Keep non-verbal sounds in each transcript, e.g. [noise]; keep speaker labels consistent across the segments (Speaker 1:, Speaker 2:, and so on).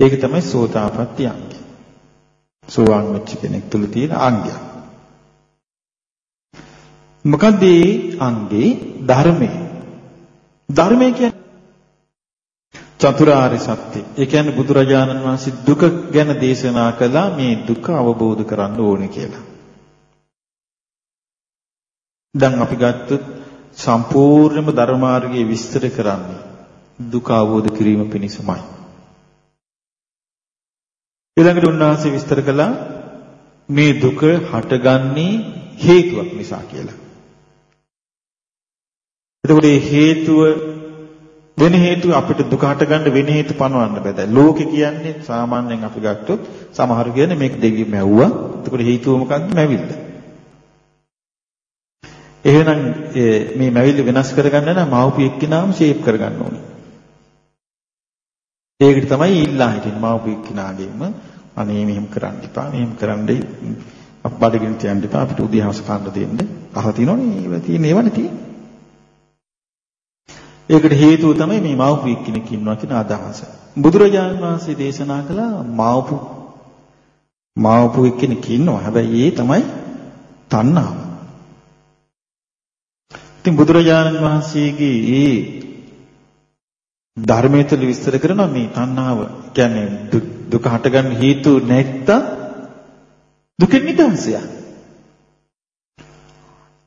Speaker 1: ඒක තමයි සෝතාපට්ටි අංගය. සෝවාන් වෙච්ච කෙනෙක් තුල තියෙන අංගයක්. මොකද මේ අංගේ ධර්මය. ධර්මය කියන්නේ චතුරාර්ය සත්‍ය. ඒ කියන්නේ බුදුරජාණන් වහන්සේ දුක ගැන දේශනා කළා මේ දුක අවබෝධ කරගන්න ඕනේ කියලා. දැන් අපි ගත්තොත් සම්පූර්ණම ධර්මාර්ගයේ විස්තර කරන්නේ දුක අවබෝධ කිරීම පිණිසමයි. ඊළඟට උන්වහන්සේ විස්තර කළා මේ දුක හටගන්නේ හේතුවක් නිසා කියලා. එතකොට මේ හේතුව වෙන හේතු අපිට දුක හටගන්න වෙන හේතු පනවන්න බෑ. දැන් ලෝකේ කියන්නේ සාමාන්‍යයෙන් අපි ගත්තොත් සමහර කියන්නේ මේක දෙවියන් මැව්වා. එතකොට හේතුව මොකක්ද? මැවිල්ල. එහෙනම් මේ මැවිල්ල වෙනස් කරගන්න නම් මව්පිය එක්කිනාම ෂේප් කරගන්න ඕනේ. ඒකට තමයි ඊළා හිටින් මව්පිය එක්කිනාගෙම අනේ මෙහෙම කරන්න එපා මෙහෙම කරන්නයි අප බඩගිනි තියන්න එපා අපිට උදේහවස කන්න දෙන්න. අහලා තියෙනවනේ ඒවා තියෙන ඒවනේ තියෙන්නේ. ඒකට හේතුව තමයි මේ මව්පිය කෙනෙක් ඉන්නවා කියන අදහස. බුදුරජාණන් වහන්සේ දේශනා කළා මව්පු මව්පු කෙනෙක් ඉන්නවා. හැබැයි ඒ තමයි තණ්හාව. ඉතින් බුදුරජාණන් වහන්සේගේ ඒ ධර්මයේ තුල විස්තර කරනවා මේ තණ්හාව කියන්නේ දුක හටගන්න හේතු නැත්තම් දුකෙන් නිදහසයක්.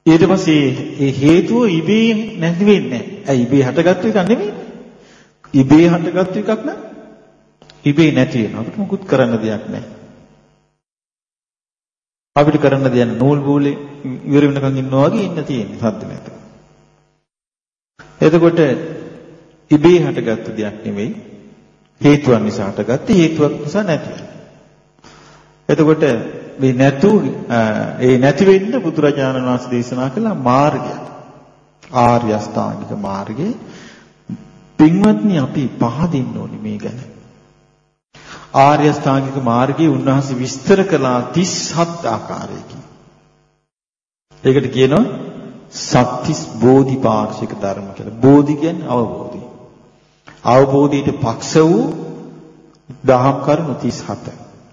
Speaker 1: ඊට පස්සේ ඒ හේතුව ඉබේ නැති වෙන්නේ නැහැ. ඇයි ඉබේ හටගත්තු එකක් නෙමෙයි. ඉබේ හටගත්තු එකක් නම් ඉබේ නැති වෙනවා. අපිට මොකුත් කරන්න දෙයක් නැහැ. අපිට කරන්න දෙයක් නූල් බූලේ ඉවර වෙනකන් ඉන්නවා වගේ ඉන්න තියෙන්නේ සද්ද නැතුව. එතකොට ඉබේ හටගත්තු දෙයක් නෙමෙයි හේතුවක් නිසා හටගත්තේ හේතුවක් නිසා නැති වෙනවා. එතකොට මේ නැතු ඒ නැති වෙන්න බුදුරජාණන් වහන්සේ දේශනා කළ මාර්ගය ආර්ය අෂ්ටාංගික මාර්ගයේ පින්වත්නි අපි පහදින්න ඕනේ මේ ගැන. ආර්ය අෂ්ටාංගික මාර්ගයේ උන්වහන්සේ විස්තර කළා 37 ආකාරයකින්. ඒකට කියනවා සත්‍තිස් බෝධිපාක්ෂික ධර්ම කියලා. බෝධි කියන්නේ අවබෝධය. අවබෝධයට පක්ෂ වූ දහම් කරුණු 37.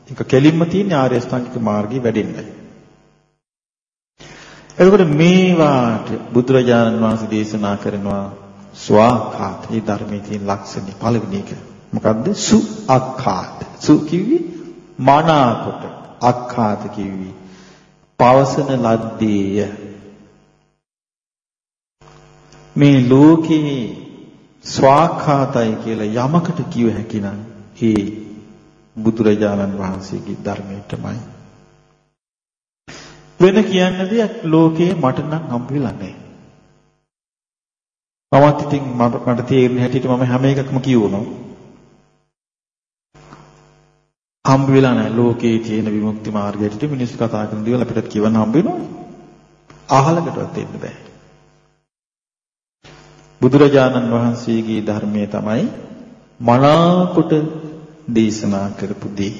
Speaker 1: ඒක කෙලින්ම තියෙන ආර්ය අෂ්ටාංගික මාර්ගයේ වැඩෙන්නයි. එතකොට මේවාට බුදුරජාණන් වහන්සේ දේශනා කරනවා ස්වාඛාත. මේ ධර්මයේ තියෙන ලක්ෂණ පළවෙනි එක. මොකද්ද? සු අක්ඛාත. සු කිව්වි මනාකොට. අක්ඛාත කිව්වි පවසන ලද්දේය. මේ ලෝකේ ස්වාඛාතයි කියලා යමකට කිව හැකි නම් ඒ බුදුරජාණන් වහන්සේගේ ධර්මයටමයි. වෙන කියන්න දෙයක් ලෝකේ මට නම් හම්බ වෙලා නැහැ. මමත් ඉතින් මට තේරෙන හැටියට මම හැම එකක්ම කියවනවා. හම්බ වෙලා නැහැ ලෝකේ තියෙන විමුක්ති මාර්ගයට මිනිස්සු කතා කරන දේවල් අපිට කියවන්න හම්බ වෙනවනේ. අහලකටවත් එන්න බෑ. බුදුරජාණන් වහන්සේගේ ධර්මයේ තමයි මනාකොට දේශනා කරපු දේ.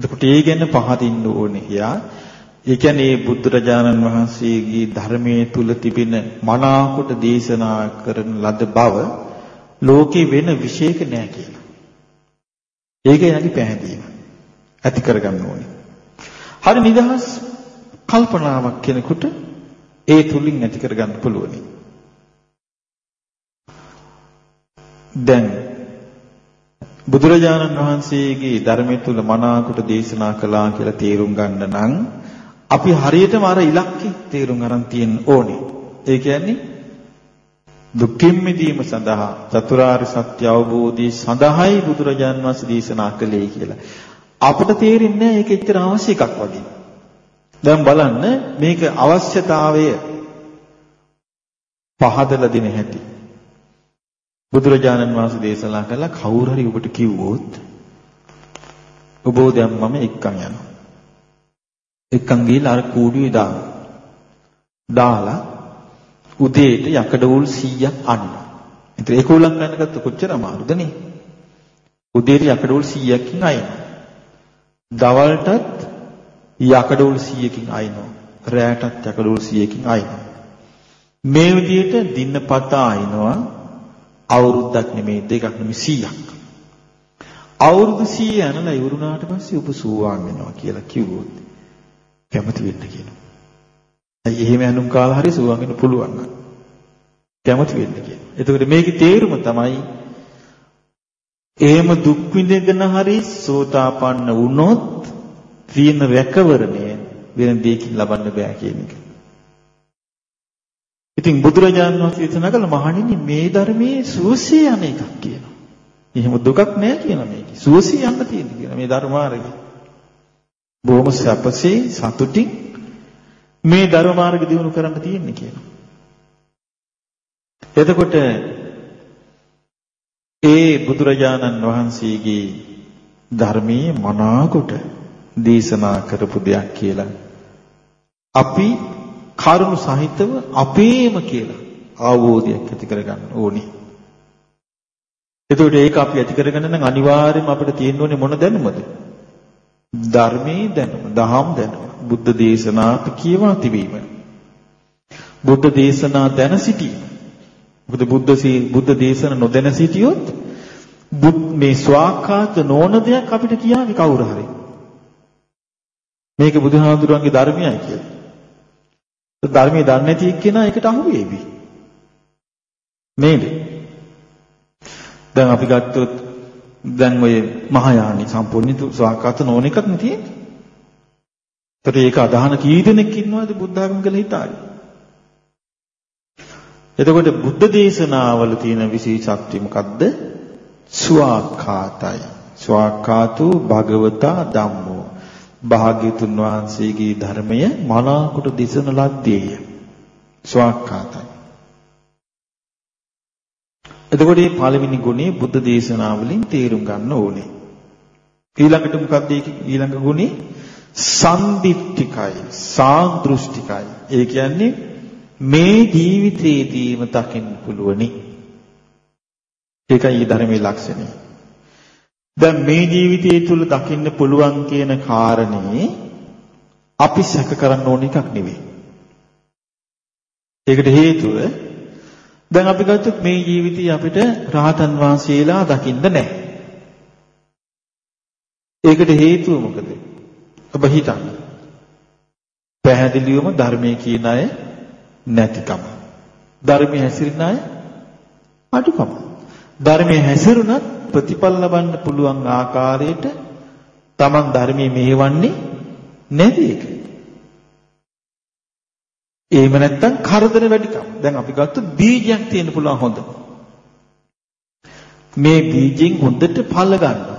Speaker 1: එතකොට ඒ ගැන පහදින්න ඕනේ කියා. ඒ කියන්නේ බුදුරජාණන් වහන්සේගේ ධර්මයේ තුල තිබෙන මනාකොට දේශනා කරන ලද බව ලෝකේ වෙන විශේෂක නෑ කියලා. ඒක යනදි පැහැදීම. ඇති කරගන්න ඕනේ. හරි නිදහස් කල්පනාවක් කෙනෙකුට ඒ තුලින් ඇති කරගන්න පුළුවනි. දැන් බුදුරජාණන් වහන්සේගේ ධර්මයේ තුල මනාකොට දේශනා කළා කියලා තේරුම් ගන්න නම් අපි හරියටම අර ඉලක්කය තේරුම් අරන් තියෙන්න ඕනේ. ඒ කියන්නේ දුක්ඛින් මිදීම සඳහා චතුරාර්ය සත්‍ය අවබෝධය සඳහායි බුදුරජාණන් වහන්සේ දේශනා කළේ කියලා. අපිට තේරෙන්නේ ඒක එච්චර අවශ්‍ය එකක් වගේ. දැන් බලන්න මේක අවශ්‍යතාවය පහදලා දෙන හැටි. බුදුරජාණන් වහන්සේ දේශනා කළා කවුරු හරි ඔබට කිව්වොත් ඔබ දැන් මම එක්කන් යනවා. එක්කන් ගිහලා අර කූඩුවේ දානවා. දාලා උදේට යකඩ උල් 100ක් අනිනවා. ඉතින් ඒක උලන් ගන්න ගත්ත කොච්චර අමාරුද නේ? උදේට යකඩ උල් 100කින් අයිනවා. දවල්ටත් යකඩ උල් 100කින් අයිනවා. රැයටත් යකඩ උල් 100කින් අයිනවා. මේ විදිහට දිනපතා අයිනවා අවුරුද්දක් නෙමෙයි දෙකක් නෙමෙයි 100ක්. අවුරුදු 100 යනලා ඉවරුනාට පස්සේ ඔබ සෝවාන් වෙනවා කියලා කිව්වොත් කැමති වෙන්න කියනවා. අයි එහෙම යනුම් කාලා හරි සෝවාන් වෙන්න පුළුවන් නම් කැමති වෙන්න කියනවා. එතකොට මේකේ තේරුම තමයි එහෙම දුක් විඳගෙන හරි සෝතාපන්න වුණොත් තියෙන රැකවරණය වෙන දෙයකින් ලබන්න බෑ කියන එක. ඉතින් බුදුරජාණන් වහන්සේ දේශනා කළ මහණෙනි මේ ධර්මයේ සුවසේ යන එකක් කියනවා. එහෙම දුකක් නෑ කියන මේක. සුවසේ යන්න තියෙන කියන මේ ධර්මාර්ගය. බොහොම සැපසේ සතුටින් මේ ධර්ම මාර්ග දියුණු කරන්න තියෙන්නේ කියනවා. එතකොට ඒ බුදුරජාණන් වහන්සේගේ ධර්මයේ මනාකොට දේශනා කරපු දෙයක් කියලා අපි කරුණු සහිතව අපේම කියලා අවබෝධයක් ඇති කරගන්න ඕනේ. එතකොට ඒක අපි ඇති කරගන්න නම් අනිවාර්යයෙන්ම අපිට තියෙන්න ඕනේ මොන දැනුමද? ධර්මයේ දැනුම, දහම් දැනුම, බුද්ධ දේශනා කියවා තිබීම. බුද්ධ දේශනා දැන සිටීම. මොකද බුද්ධ බුද්ධ දේශන නොදැන සිටියොත් මේ ස්වාක්ඛාත නොවන දෙයක් අපිට කියාවි කවුරු හරි. මේක බුදුහාමුදුරන්ගේ ධර්මයයි කියලා. ධර්මයේ දන්නේ නැති එක්කෙනා ඒකට අහු වේවි. නේද? දැන් අපි ගත්තොත් දැන් ඔය මහායානි සම්පූර්ණ ස්වාක්ඛාත නොවන එකක් නේ තියෙන්නේ. ඒතර ඒක අදහන කී දෙනෙක් ඉන්නවද බුද්ධ ධර්ම කියලා හිතාගෙන? එතකොට බුද්ධ දේශනාවල තියෙන විශේෂත්වය මොකද්ද? ස්වාක්ඛාතයි. ස්වාක්ඛාතු භගවතා ධම්මෝ. භාග්‍යතුන් වහන්සේගේ ධර්මය මනාකොට දිසන ලද්දේය. ස්වාක්ඛාතයි. එතකොට මේ පළවෙනි ගුණේ බුද්ධ දේශනාවලින් තේරුම් ගන්න ඕනේ. ඊළඟට මොකක්ද ඊළඟ ගුණේ? සම්දිට්ඨිකයි, සාන්දෘෂ්ටිකයි. ඒ කියන්නේ මේ ජීවිතයේදීම දකින්න පුළුවනි. ඒකයි ධර්මයේ ලක්ෂණය. දැන් මේ ජීවිතය තුළ දකින්න පුළුවන් කියන කාරණේ අපි සැක කරන්න ඕන එකක් නෙවෙයි. ඒකට හේතුව දැන් අපි ගත්තොත් මේ ජීවිතය අපිට රහතන් වහන්සේලා දකින්න නැහැ. ඒකට හේතුව මොකද? ඔබ හිතන්න. පැහැදිලිවම ධර්මයේ කියන අය නැතිකම. ධර්මයේ හැසිරෙන අය අඩුකම. ධර්මයේ හැසිරුණත් ප්‍රතිඵල ලබන්න පුළුවන් ආකාරයට Taman ධර්මයේ මෙහෙවන්නේ නැති එක. එහෙම නැත්නම් කරදර වැඩිකම. දැන් අපි ගත්තොත් බීජයක් තියෙන්න පුළුවන් හොඳ. මේ බීජෙන් හොඳට ඵල ගන්නවා.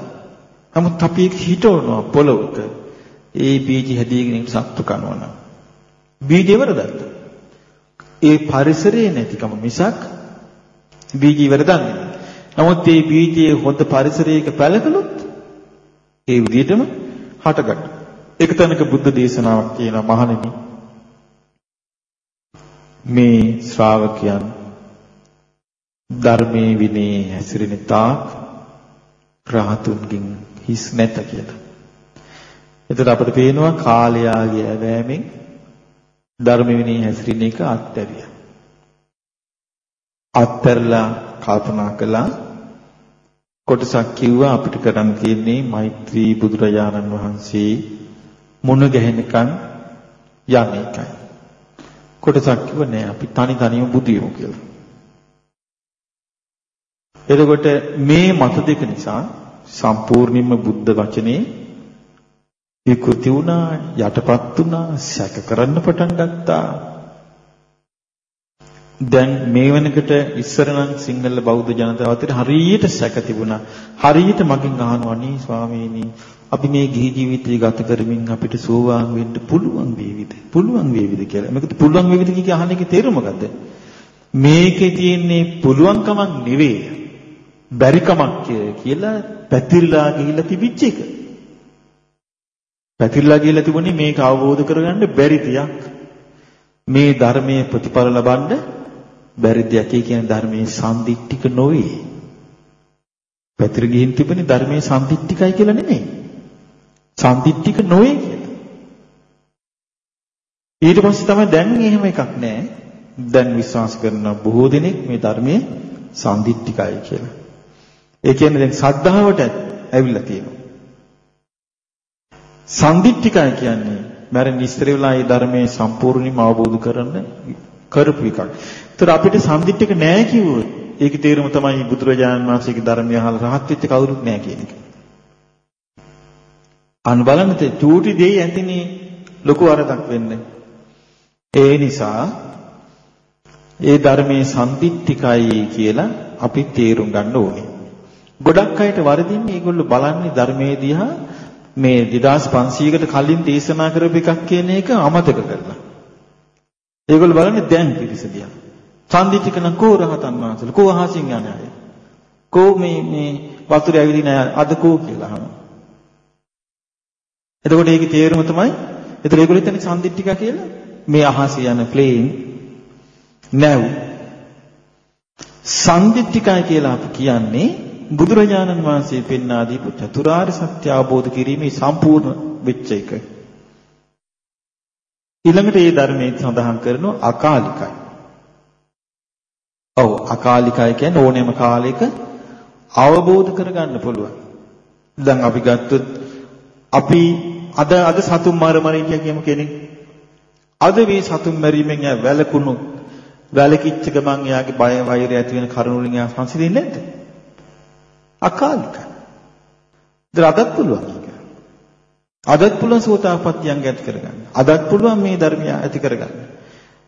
Speaker 1: නමුත් අපි ඒක හිටවනවා පොළොවක. ඒ බීජ හැදීගෙන සත්තු කනවා. බීජය වරදක්ද? ඒ පරිසරයේ නැතිකම මිසක් බීජ ඉවර දන්නේ නැහැ. නමුත් මේ බීජයේ හොඳ පරිසරයක පැලකලොත් ඒ විදිහටම හටගන්න. ඒක තැනක බුද්ධ දේශනාවක් කියනවා මහණෙනි. මේ ශ්‍රාවකයන් ධර්මයේ විනේ හැසිරෙන තාක් රහතුන්ගෙන් හිස් නැත කියලා. එතකොට අපිට පේනවා කාලයාගේ ඇවෑමෙන් ධර්ම විනී හැසිරෙන එක අත්හැරියා. අත්හැරලා කල්පනා කළා කොටසක් කිව්වා අපිට කරන්න තියෙන්නේ මෛත්‍රී බුදුරජාණන් වහන්සේ මුණ ගැහෙනකන් යන්න එකයි. කොටසක් කිව්ව නෑ අපි තනි තනියම බුදු වෙමු කියලා. එතකොට මේ මත දෙක නිසා සම්පූර්ණයෙන්ම බුද්ධ වචනේ විකෘති වුණා යටපත් වුණා සැක කරන්න පටන් ගත්තා දැන් මේ වෙනකොට ඉස්සර නම් සිංහල බෞද්ධ ජනතාව අතර හරියට සැක තිබුණා. හරියට මගෙන් අහනවා නේ ස්වාමීනි අපි මේ ගිහි ජීවිතය ගත කරමින් අපිට සෝවාන් වෙන්න පුළුවන් වේවිද? පුළුවන් වේවිද කියලා. මේකත් පුළුවන් වේවිද කිය අහන එකේ තේරුම මොකද්ද? මේකේ තියෙන්නේ පුළුවන් කමක් නෙවෙයි බැරි කමක් කියලා පැතිරලා ගිහිල්ලා තිබිච්ච එක. පැතිරලා ගිහලා තිබුණේ මේක අවබෝධ කරගන්න බැරි දෙයක්. මේ ධර්මයේ ප්‍රතිඵල ලබන්න බැරි දෙයක්. ඒ කියන්නේ ධර්මයේ සම්දික්ටික නොවේ. පැතිර ගිහින් තිබුණේ ධර්මයේ සම්දික්ටිකයි කියලා නෙමෙයි. සම්දික්ටික නොවේ කියලා. ඊට පස්සේ තමයි දැන් එහෙම එකක් නැහැ. දැන් විශ්වාස කරන බොහෝ දෙනෙක් මේ ධර්මයේ සම්දික්ටිකයි කියලා. ඒ කියන්නේ දැන් සද්ධාවට ඇවිල්ලා තියෙනවා. සම්දිත්තිකයි කියන්නේ මරණ ඉස්තර වෙලා ඒ ධර්මයේ සම්පූර්ණයෙන්ම අවබෝධ කරන්න කරපු එකක්. ඒතර අපිට සම්දිත්තික නෑ කිව්වොත් ඒකේ තේරුම තමයි බුදුරජාණන් වහන්සේගේ ධර්මය අහලා රහත් වෙච්ච කවුරුත් නෑ කියන එක. අන් බලන්න චූටි දෙයි ඇතිනේ ලොකු වරදක් වෙන්නේ. ඒ නිසා ඒ ධර්මයේ සම්දිත්තිකයි කියලා අපි තේරුම් ගන්න ඕනේ. ගොඩක් අයට වරදින්නේ ඒගොල්ලෝ බලන්නේ ධර්මයේ දිහා මේ 2500කට කලින් දේශනා කරපු එකක් කියන එක අමතක කරලා. ඒගොල්ලෝ බලන්නේ දැන් පිරිස දිහා. සම්දිත්තික නම් කෝ රහතන් වහන්සේලා කෝ අහසින් යන අය. කෝ මේ මේ වතුර ඇවිදින අද කෝ කියලා අහනවා. එතකොට ඒකේ තේරුම තමයි එතකොට ඒගොල්ලෝ හිතන්නේ සම්දිත්තික කියලා මේ අහසේ යන ප්ලේන් නැව් සම්දිත්තිකයි කියලා අපි කියන්නේ බුදුරජාණන් වහන්සේ පෙන්වා දීපු චතුරාර්ය සත්‍ය අවබෝධ කිරීමේ සම්පූර්ණ වෙච්ච එක. ඊළඟට මේ ධර්මයේ සඳහන් කරනවා අකාලිකයි. ඔව් අකාලිකයි කියන්නේ ඕනෑම කාලයක අවබෝධ කරගන්න පුළුවන්. දැන් අපි ගත්තොත් අපි අද අද සතුන් මර මර කියමු කෙනෙක්. අද මේ සතුන් මරීමෙන් යා වැළකුණු වැළකිච්ච ගමන් එයාගේ බය වෛරය ඇති වෙන කරුණු වලින් එයා සංසිඳෙන්නේ නැද්ද? අකාලිකයි. ඒත් අදත් පුළුවන් ඒක. අදත් පුළුවන් සෝතාපට්ටියන් ඇති කරගන්න. අදත් පුළුවන් මේ ධර්මය ඇති කරගන්න.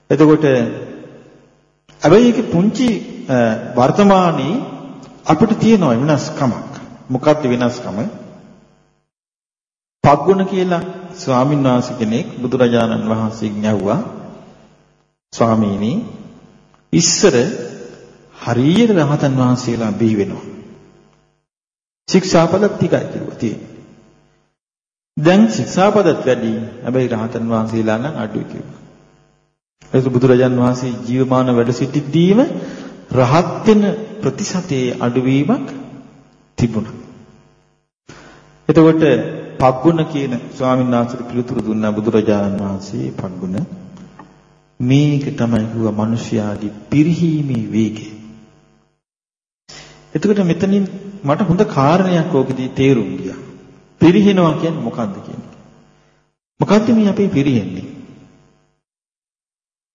Speaker 1: එතකොට හැබැයි ඒකේ පුංචි වර්තමානයේ අපිට තියෙන වෙනස්කමක්. මොකක්ද වෙනස්කම? පග්ගුණ කියලා ස්වාමීන් වහන්සේ කෙනෙක් බුදුරජාණන් වහන්සේගෙන් ඇහුවා ස්වාමීනි ඉස්සර හරියට රහතන් වහන්සේලා බිහි වෙනවා. ශික්ෂාපද ටිකයි කිව්වා තියෙන්නේ. දැන් ශික්ෂාපදත් වැඩි. හැබැයි රහතන් වහන්සේලා නම් අඩුයි කිව්වා. ඒක බුදුරජාන් වහන්සේ ජීවමාන වැඩ සිටිද්දීම රහත් වෙන ප්‍රතිශතයේ අඩුවීමක් තිබුණා. එතකොට පග්ගුණ කියන ස්වාමීන් වහන්සේට පිළිතුරු දුන්නා බුදුරජාණන් වහන්සේ පග්ගුණ මේක තමයි කිව්වා මිනිස්යාගේ පිරිහීමේ වේගය. එතකොට මෙතනින් මට හොඳ කාරණයක් ඕකදී තේරුම් ගියා. පිරිහිනවා කියන්නේ මොකක්ද කියන්නේ? මොකක්ද මේ අපේ පිරිහෙන්නේ?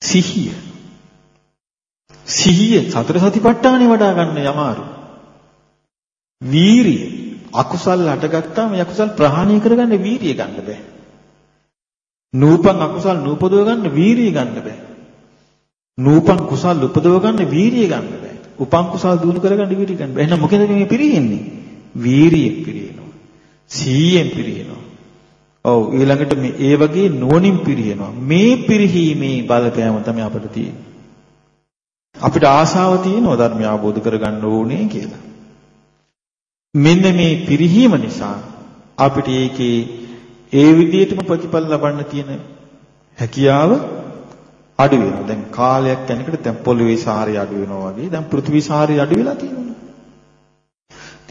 Speaker 1: සිහිය. සිහිය සතර සතිපට්ඨානේ වඩා ගන්න යමාරු. වීරිය අකුසල් හටගත්තාම යකුසල් ප්‍රහාණය කරගන්න වීරිය ගන්න බෑ. නූපන් අකුසල් නූපදව ගන්න වීරිය ගන්න බෑ. නූපන් කුසල් උපදව ගන්න වීරිය ගන්න බෑ. උපන් කුසල් දිනු කරගන්න වීරිය ගන්න බෑ. එහෙනම් මොකද මේ පිරෙන්නේ? වීරියෙන් පිරෙනවා. සීයෙන් පිරෙනවා. ඔව් ඊළඟට මේ ඒ වගේ නුවණින් පිරිනවා. මේ පිරිහීමේ බලපෑම තමයි අපිට තියෙන්නේ. අපිට ආශාව තියෙනවා ධර්මය අවබෝධ කරගන්න ඕනේ කියලා. මෙන්න මේ පිරිහීම නිසා අපිට ඒකේ ඒ විදිහටම ප්‍රතිඵල ලබන්න තියෙන හැකියාව අඩු වෙනවා. දැන් කාලයක් යනකොට දැන් පොළවේ සාරය අඩු වෙනවා වගේ දැන් පෘථිවි සාරය අඩු වෙලා තියෙනවා.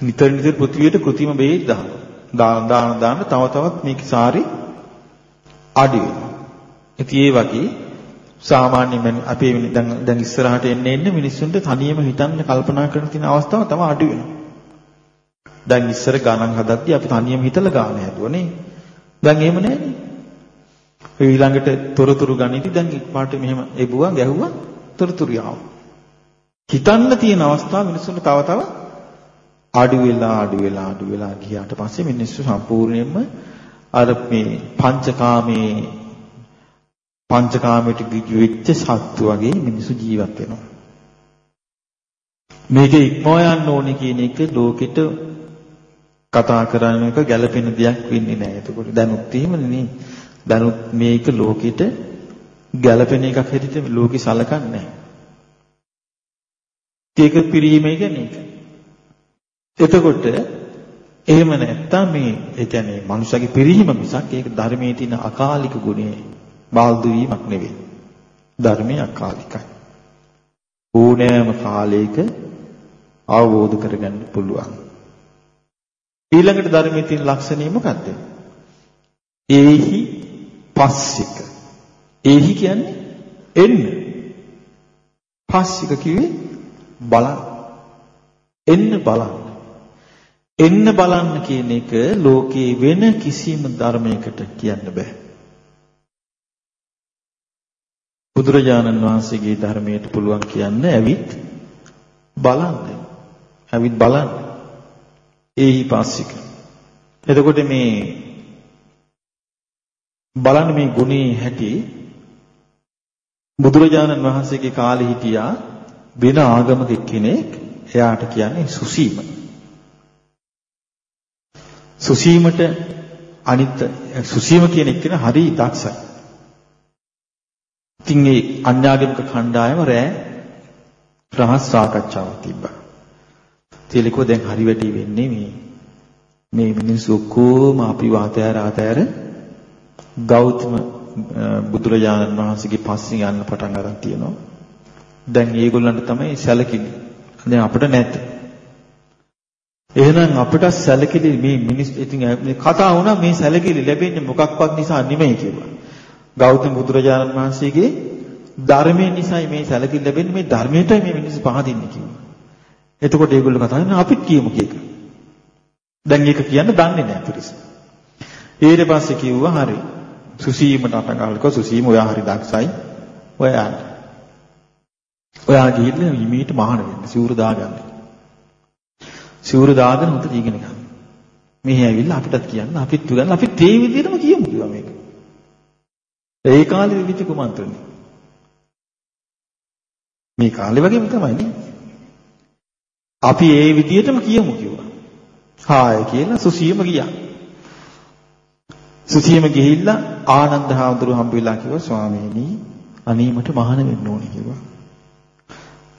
Speaker 1: නිතර නිතර පෘථිවියට કૃතිම බෙහෙත් දානවා. දාන දාන දාන තව තවත් මේක සාරි අඩු වෙනවා. ඉතින් ඒ වගේ සාමාන්‍යයෙන් අපේ දැන් දැන් ඉස්සරහට එන්න එන්න මිනිස්සුන්ට තනියම හිතන්න කල්පනා කරන තියෙන අවස්ථාව තව අඩු වෙනවා. දැන් ඉස්සර ගණන් හදද්දී අපි තනියම හිතලා ගාන හැදුවනේ. දැන් එහෙම නැහැනේ. ඊළඟට තොරතුරු ගණිතී දැන් එක්පාරට මෙහෙම එබුවා ගැහුවා තොරතුරු ආවා. හිතන්න තියෙන අවස්ථා මිනිස්සුන්ට තව තව අඩු වෙලා අඩු වෙලා අඩු වෙලා ගියාට පස්සේ මිනිස්සු සම්පූර්ණයෙන්ම අර මේ පංචකාමේ පංචකාමයට වෙච්ච සත්තු වගේ මිනිස්සු ජීවත් වෙනවා. මේක ඉක්මව යන්න ඕනේ කියන එක ලෝකෙට කතා කරන එක ගැළපෙන දෙයක් වෙන්නේ නැහැ. එතකොට දැනුත් එහෙමනේ නේ. දැනුත් මේක ලෝකෙට ගැළපෙන එකක් හැටියට ලෝකෙ සලකන්නේ නැහැ. ඒක පිරීමේ කියන්නේ ඒක. එතකොට එහෙම නැත්තම් මේ ඒ කියන්නේ මනුෂ්‍යගේ පිරිහීම මිසක් ඒක ධර්මයේ තියෙන අකාලික ගුණය බාල්දු වීමක් නෙවෙයි. ධර්මයේ අකාලිකයි. ඕනෑම කාලයක අවබෝධ කරගන්න පුළුවන්. ඊළඟට ධර්මයේ තියෙන ලක්ෂණය මොකද්ද? ඒහි පස්සික. ඒහි කියන්නේ එන්න. පස්සික කිව්වේ බලන්න. එන්න බලන්න. එන්න බලන්න කියන එක ලෝකේ වෙන කිසිම ධර්මයකට කියන්න බෑ. බුදුරජාණන් වහන්සේගේ ධර්මයට පුළුවන් කියන්න ඇවිත් බලන්න. ඇවිත් බලන්න. ඒහි පාස්සික. එතකොට මේ බලන්න මේ ගුණේ හැටි බුදුරජාණන් වහන්සේගේ කාලේ හිටියා වෙන ආගමක කෙනෙක් එයාට කියන්නේ සුසීම. සුසීමට අනිත් සුසීම කියන එක්කෙනා හරි දක්ෂයි. ඉතින් ඒ අන්‍යාගමික කණ්ඩායම රෑ රහස් සාකච්ඡාවක් තිබ්බා. තෙලිකෝ දැන් හරි වැටි වෙන්නේ මේ මේ මිනිස්සු ඔක්කොම අපි වාතයර ආතයර ගෞතම බුදුරජාණන් වහන්සේගේ පස්සෙන් යන්න පටන් ගන්න තියෙනවා. දැන් ඒගොල්ලන්ට තමයි සැලකිලි. දැන් අපිට නැත. එහෙනම් අපිට සැලකිලි මේ මිනිස් ඉතින් මේ කතා වුණා මේ සැලකිලි ලැබෙන්නේ මොකක්වත් නිසා නෙමෙයි කියලා. ගෞතම බුදුරජාණන් වහන්සේගේ ධර්මයෙන් නිසායි මේ සැලකිලි ලැබෙන්නේ මේ ධර්මයටයි මේ මිනිස්සු පහදින්නේ කිව්වා. එතකොට ඒගොල්ලෝ කතා කරන්නේ අපිත් කියමු කීක. දැන් ඒක කියන්න දන්නේ නැහැ පිරිස. ඊට පස්සේ කිව්වා හරි. සුසීමට අටගාලක සුසීම ඔයා හරි දක්ෂයි. ඔයා ඔයා ගිහින් ඊමීට මහාන වෙන්න සිවුරු දාගන්න. සිවුරු දාගෙන උන්ට ඉගෙන ගන්න. මෙහි ඇවිල්ලා අපිටත් කියන්න අපිත් උගන්න අපිත් ඒ විදිහටම කියමු කිව්වා මේක. ඒ කාලේ විවිධ කුමන්ත්‍රණේ. මේ කාලේ වගේම තමයි නේ. අපි ඒ විදිහටම කියමු කිව්වා. හාය කියලා සුසීම ගියා. සුසීම ගිහිල්ලා ආනන්ද හාමුදුරුව හම්බ වෙලා කිව්වා ස්වාමීනි අනීමට මහාන වෙන්න ඕනේ කිව්වා.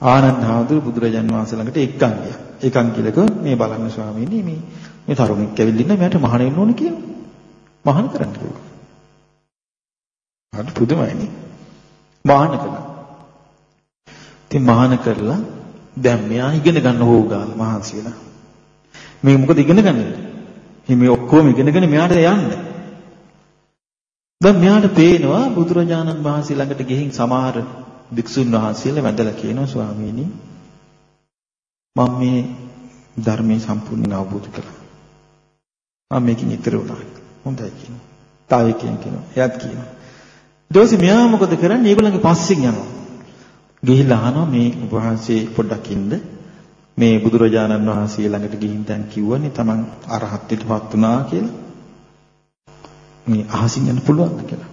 Speaker 1: ආනන්ද හාමුදුරුව බුදුරජාන් වහන්සේ ළඟට එක්කන් ගියා. ඒකන් කියලක මේ බලන්න ස්වාමීනි මේ මේ තරුණෙක් ඇවිල්ලා ඉන්න මට මහාන වෙන්න ඕනේ කියලා. මහාන කරන්න කිව්වා. හරි පුදුමයිනේ. මහාන කළා. ඉතින් මහාන කරලා දැන් මෙයා ඉගෙන ගන්න ඕගාල මහන්සි වෙලා. මේ මොකද ඉගෙන ගන්නේ? මේ ඔක්කොම ඉගෙනගෙන මෙයාට යන්නේ. දැන් මෙයාට පේනවා බුදුරජාණන් වහන්සේ ළඟට ගිහින් සමහර භික්ෂුන් වහන්සේලා වැඳලා කියනවා ස්වාමීනි මම මේ ධර්මයේ සම්පූර්ණයෙන් අවබෝධ කරා. මම මේකෙන් ඈතර වුණා. හොඳයි කියනවා. තාම එකෙන් කියනවා. එයාත් කියනවා. ඊට පස්සේ මෙයා මොකද කරන්නේ? ඒගොල්ලන්ගේ පස්සෙන් යනවා. ගිහිල්ලා අහනවා මේ වහන්සේ පොඩ්ඩක් ඉන්න. මේ බුදුරජාණන් වහන්සේ ළඟට ගිහින් දැන් කිව්වනේ Taman අරහත්ත්වයටපත් වුණා කියලා. මේ අහසින් යන්න පුළුවන්ද කියලා.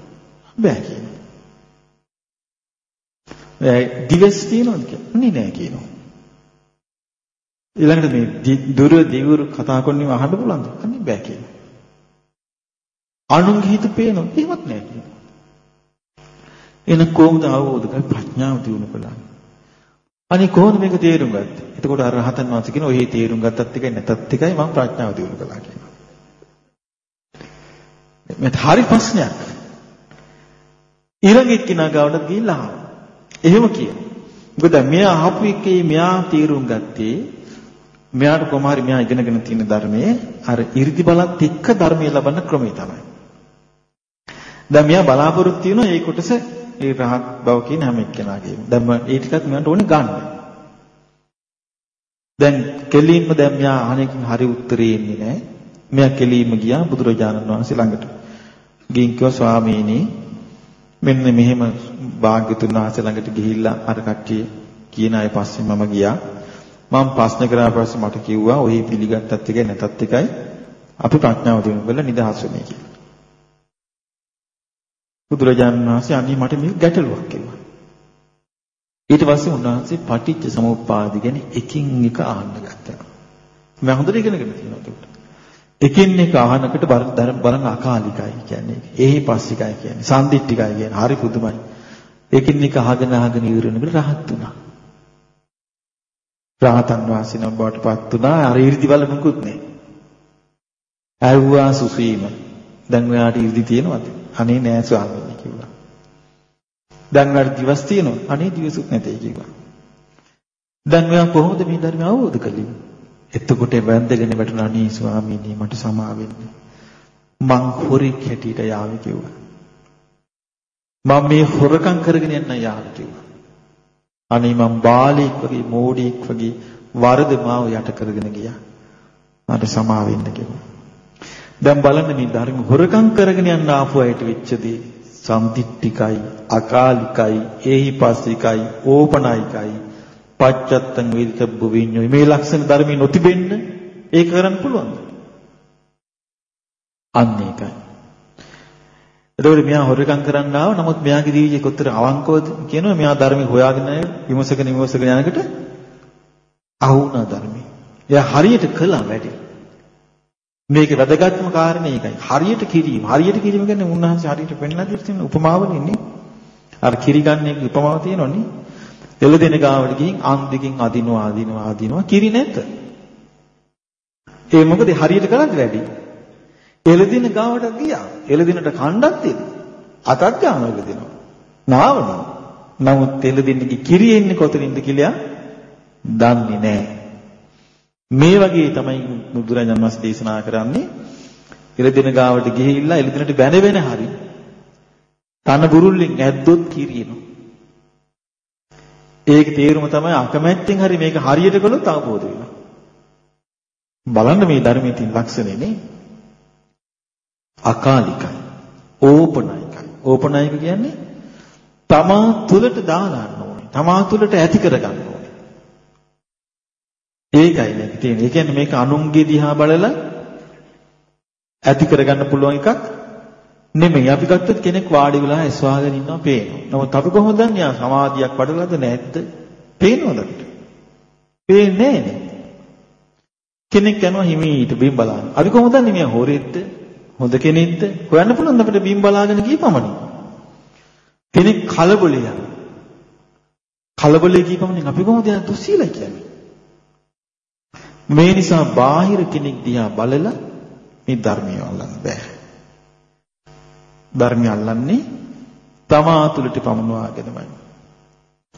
Speaker 1: බෑ කියනවා. ඒ දිවස් තියනවද කියලා? නේ නෑ කියනවා. ඊළඟට මේ දුර දිවුරු කතා කරන්නේ අහන්න පුළුවන්ද? අනේ බෑ කියනවා. අනුන්ගේ හිත පේනවා. එහෙමත් නෑ කියනවා. එන කොහොමද අවබෝධ කර ප්‍රඥාව දිනු කළා. අනේ කොහොමද මේක තේරුම් ගත්තේ? එතකොට අර රහතන් වහන්සේ කියන ඔය තේරුම් ගත්තත් එකයි නැතත් එකයි මම ප්‍රඥාව දිනු කළා කියනවා. මේත් හරි ප්‍රශ්නයක්. ඊළඟ එක්කිනා ගාවට ගිහිල්ලා අහනවා. එහෙම කියන. මොකද මෙයා අහපු එකේ මෙයා තීරුම් ගත්තේ මෙයාට කොහොම හරි මෙයා ඉගෙනගෙන තියෙන ධර්මයේ අර 이르දි බලත් එක්ක ධර්මයේ ලබන ක්‍රමය තමයි. දැන් මෙයා බලාපොරොත්තු වෙන ඒ කොටස ඒ රහත් බව කියන හැම එක්කෙනාගේම. දැන් ඒ ටිකත් මෙයාට ඕනේ ගන්න. දැන් කෙලින්ම දැන් මෙයා අහනකින් හරි උත්තරේ එන්නේ නැහැ. මෙයා කෙලින්ම ගියා බුදුරජාණන් වහන්සේ ළඟට. ගිහින් කිව්වා ස්වාමීනි මෙන්න මෙහෙම භාග්‍යතුන් වහන්සේ ළඟට ගිහිල්ලා අර කට්ටිය කියන අය පස්සේ මම ගියා. මම ප්‍රශ්න කරා පස්සේ මට කිව්වා ඔහි පිළිගත්තත් එකයි නැතත් එකයි අපි ප්‍රඥාව දිනු කරලා නිදහස් වෙන්නේ කියලා. බුදුරජාණන් වහන්සේ අනේ මට මේක ගැටලුවක් කිව්වා. ඊට පස්සේ උන්වහන්සේ පටිච්ච සමුප්පාද ගැන එකින් එක අහන්න ගත්තා. මම හොඳට ඉගෙනගෙන තියෙනවා ඒකට. එකින් එක අහනකට බලන අකාලිකයි කියන්නේ. එහි පස්සිකයි කියන්නේ. සම්දිට්ඨිකයි කියන්නේ. හරි පුදුමයි. එකින් එක අහගෙන අහගෙන ඉවරනකොට රහත් වුණා. රාහතන් වහන්සේ නම බවටපත් උනා. අර 이르දිවල මුකුත් නැහැ. ඇව්වා සුසීම. දැන් ඔයාට 이르දි තියෙනවද? අනේ නෑ ස්වාමීනි කිව්වා. දැන් ඔයාට දිවස් තියෙනවද? අනේ දිවසුත් නැtei කිව්වා. දැන් ඔයා කොහොමද මේ ධර්මය අවබෝධ කරගන්නේ? එතකොට වැන්දගෙන වැටුණා අනේ ස්වාමීනි මට සමා වෙන්න. මං හොරෙක් හැටියට යාවි කිව්වා. මම මේ හොරකම් කරගෙන යන්න යාවි කිව්වා. අනේ මං බාලෙක් වගේ මෝඩෙක් වගේ වරද මාව යට කරගෙන ගියා. මට සමා වෙන්න කිව්වා. දැන් බලන්න මේ ධර්ම හොරකම් කරගෙන යන්න ආපු අයට වෙච්ච දේ සම්තිට්ඨිකයි, අකාලිකයි, ඒහිපස්සිකයි, ඕපනායිකයි, පච්චත්තං වේදිතබ්බ විඤ්ඤෝයි මේ ලක්ෂණ ධර්මී නොතිබෙන්න ඒක කරන්න පුළුවන්ද? අන්න ඒකයි. එතකොට මෙයා හොරකම් කරන්න ආව නමුත් මෙයාගේ ජීවිතේ කොතර අවංකවද කියනවා මෙයා ධර්මي හොයාගෙන විමසගෙන විමසගෙන යනකොට අහුණා ධර්මي. එයා හරියට කළා වැඩි. මේක වැදගත්ම කාරණේ ඒකයි. හරියට කිරීම. හරියට කිරීම කියන්නේ උන්වහන්සේ හරියට පෙන්ලා දෙන්න තියෙන උපමාවලින්නේ. අර කිරි ගන්න එක උපමාව තියෙනවනේ. එළ දෙන ගාවට ගිහින් අන් දෙකින් අදිනවා අදිනවා අදිනවා කිරි නැත. ඒ මොකද හරියට කරන්නේ වැඩි. එළදින ගාවට ගියා. එළදිනට කණ්ඩක් තියෙනවා. අතක් ගාන එළදිනවා. නාවනවා. නමුත් එළදින්නගේ කිරි එන්නේ කොතනින්ද කියලා දන්නේ නැහැ. මේ වගේ තමයි බුදුරජාණන් වහන්සේ දේශනා කරන්නේ එළදින ගාවට ගිහිල්ලා එළදිනට බැන වෙන හරි තන බුරුල්ලෙන් ඇද්දොත් කිරිනවා. ඒක තේරුම තමයි අකමැත්තෙන් හරි මේක හරියට කළොත් අවබෝධ වෙනවා. බලන්න මේ ධර්මයේ තියෙන ලක්ෂණේ නේ. අකාලිකයි. ඕපනයිකයි. ඕපනයික කියන්නේ තමා තුළට දා ගන්න ඕනේ. තමා තුළට ඇති කර ගන්න ඕනේ. ඒකයි මේක තියෙන්නේ. ඒ කියන්නේ මේක අනුන්ගේ දිහා බලලා ඇති කරගන්න පුළුවන් එකක් නෙමෙයි. අපි ගත්තොත් කෙනෙක් වාඩි වෙලා ඇස්වාගෙන ඉන්නවා පේනවා. නමුත් අපි කොහොමද දන්නේ යා සමාධියක් වඩලාද නැද්ද? පේනවද අපිට? පේන්නේ නැහැ. කෙනෙක් යනවා හිමීට බිම් බලන්න. අපි කොහොමද දන්නේ මෙයා හොරෙද්ද? හොඳ කෙනෙක්ද? හොයන්න පුළුවන් අපිට බිම් බලාගෙන ගියපමණින්. කෙනෙක් කලබලය යන. කලබලය ගියපමණින් අපි කොහොමද යන දුස්සීලයි කියන්නේ? මේ නිසා බාහිර කෙනෙක් දිහා බලලා මේ ධර්මිය අල්ලන්න බෑ. ධර්මිය අල්ලන්නේ තමා තුළට පමුණවාගෙනමයි.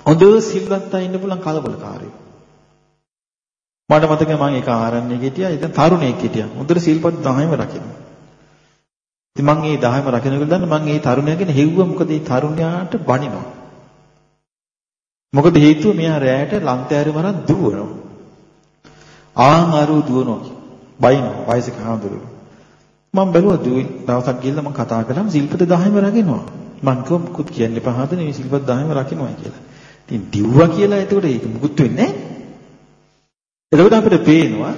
Speaker 1: හොඳ සිල්වත් අය ඉන්න පුළුවන් කලබලකාරයෝ. මට මතකයි මම ඒක ආරණ්‍යයේ හිටියා. ඉතින් තරුණයෙක් හිටියා. හොඳට සිල්පද 10ම රකින්න. ඉතින් මම මේ 10ම රකින්නකොට දන්න මම මේ තරුණයාගෙන හෙව්වා මොකද මේ තරුණයාට බනිනවා. මොකද හේතුව මෙයා රැයට ලන්තෑරි මරන් දුවනවා. ආන් අරු දුවනවා. බයිනවා වයසක හාමුදුරුවෝ. මම බැලුවා දුවි දවසක් ගිහලා මම කතා කළාම සිල්පද 10ම රකින්නවා. මං කිව්වා මුකුත් කියන්න එපා හදනේ මේ සිල්පද 10ම රකින්නවා කියලා. ඉතින් දිව්වා කියලා එතකොට ඒක මුකුත් වෙන්නේ නැහැ. එතකොට අපිට පේනවා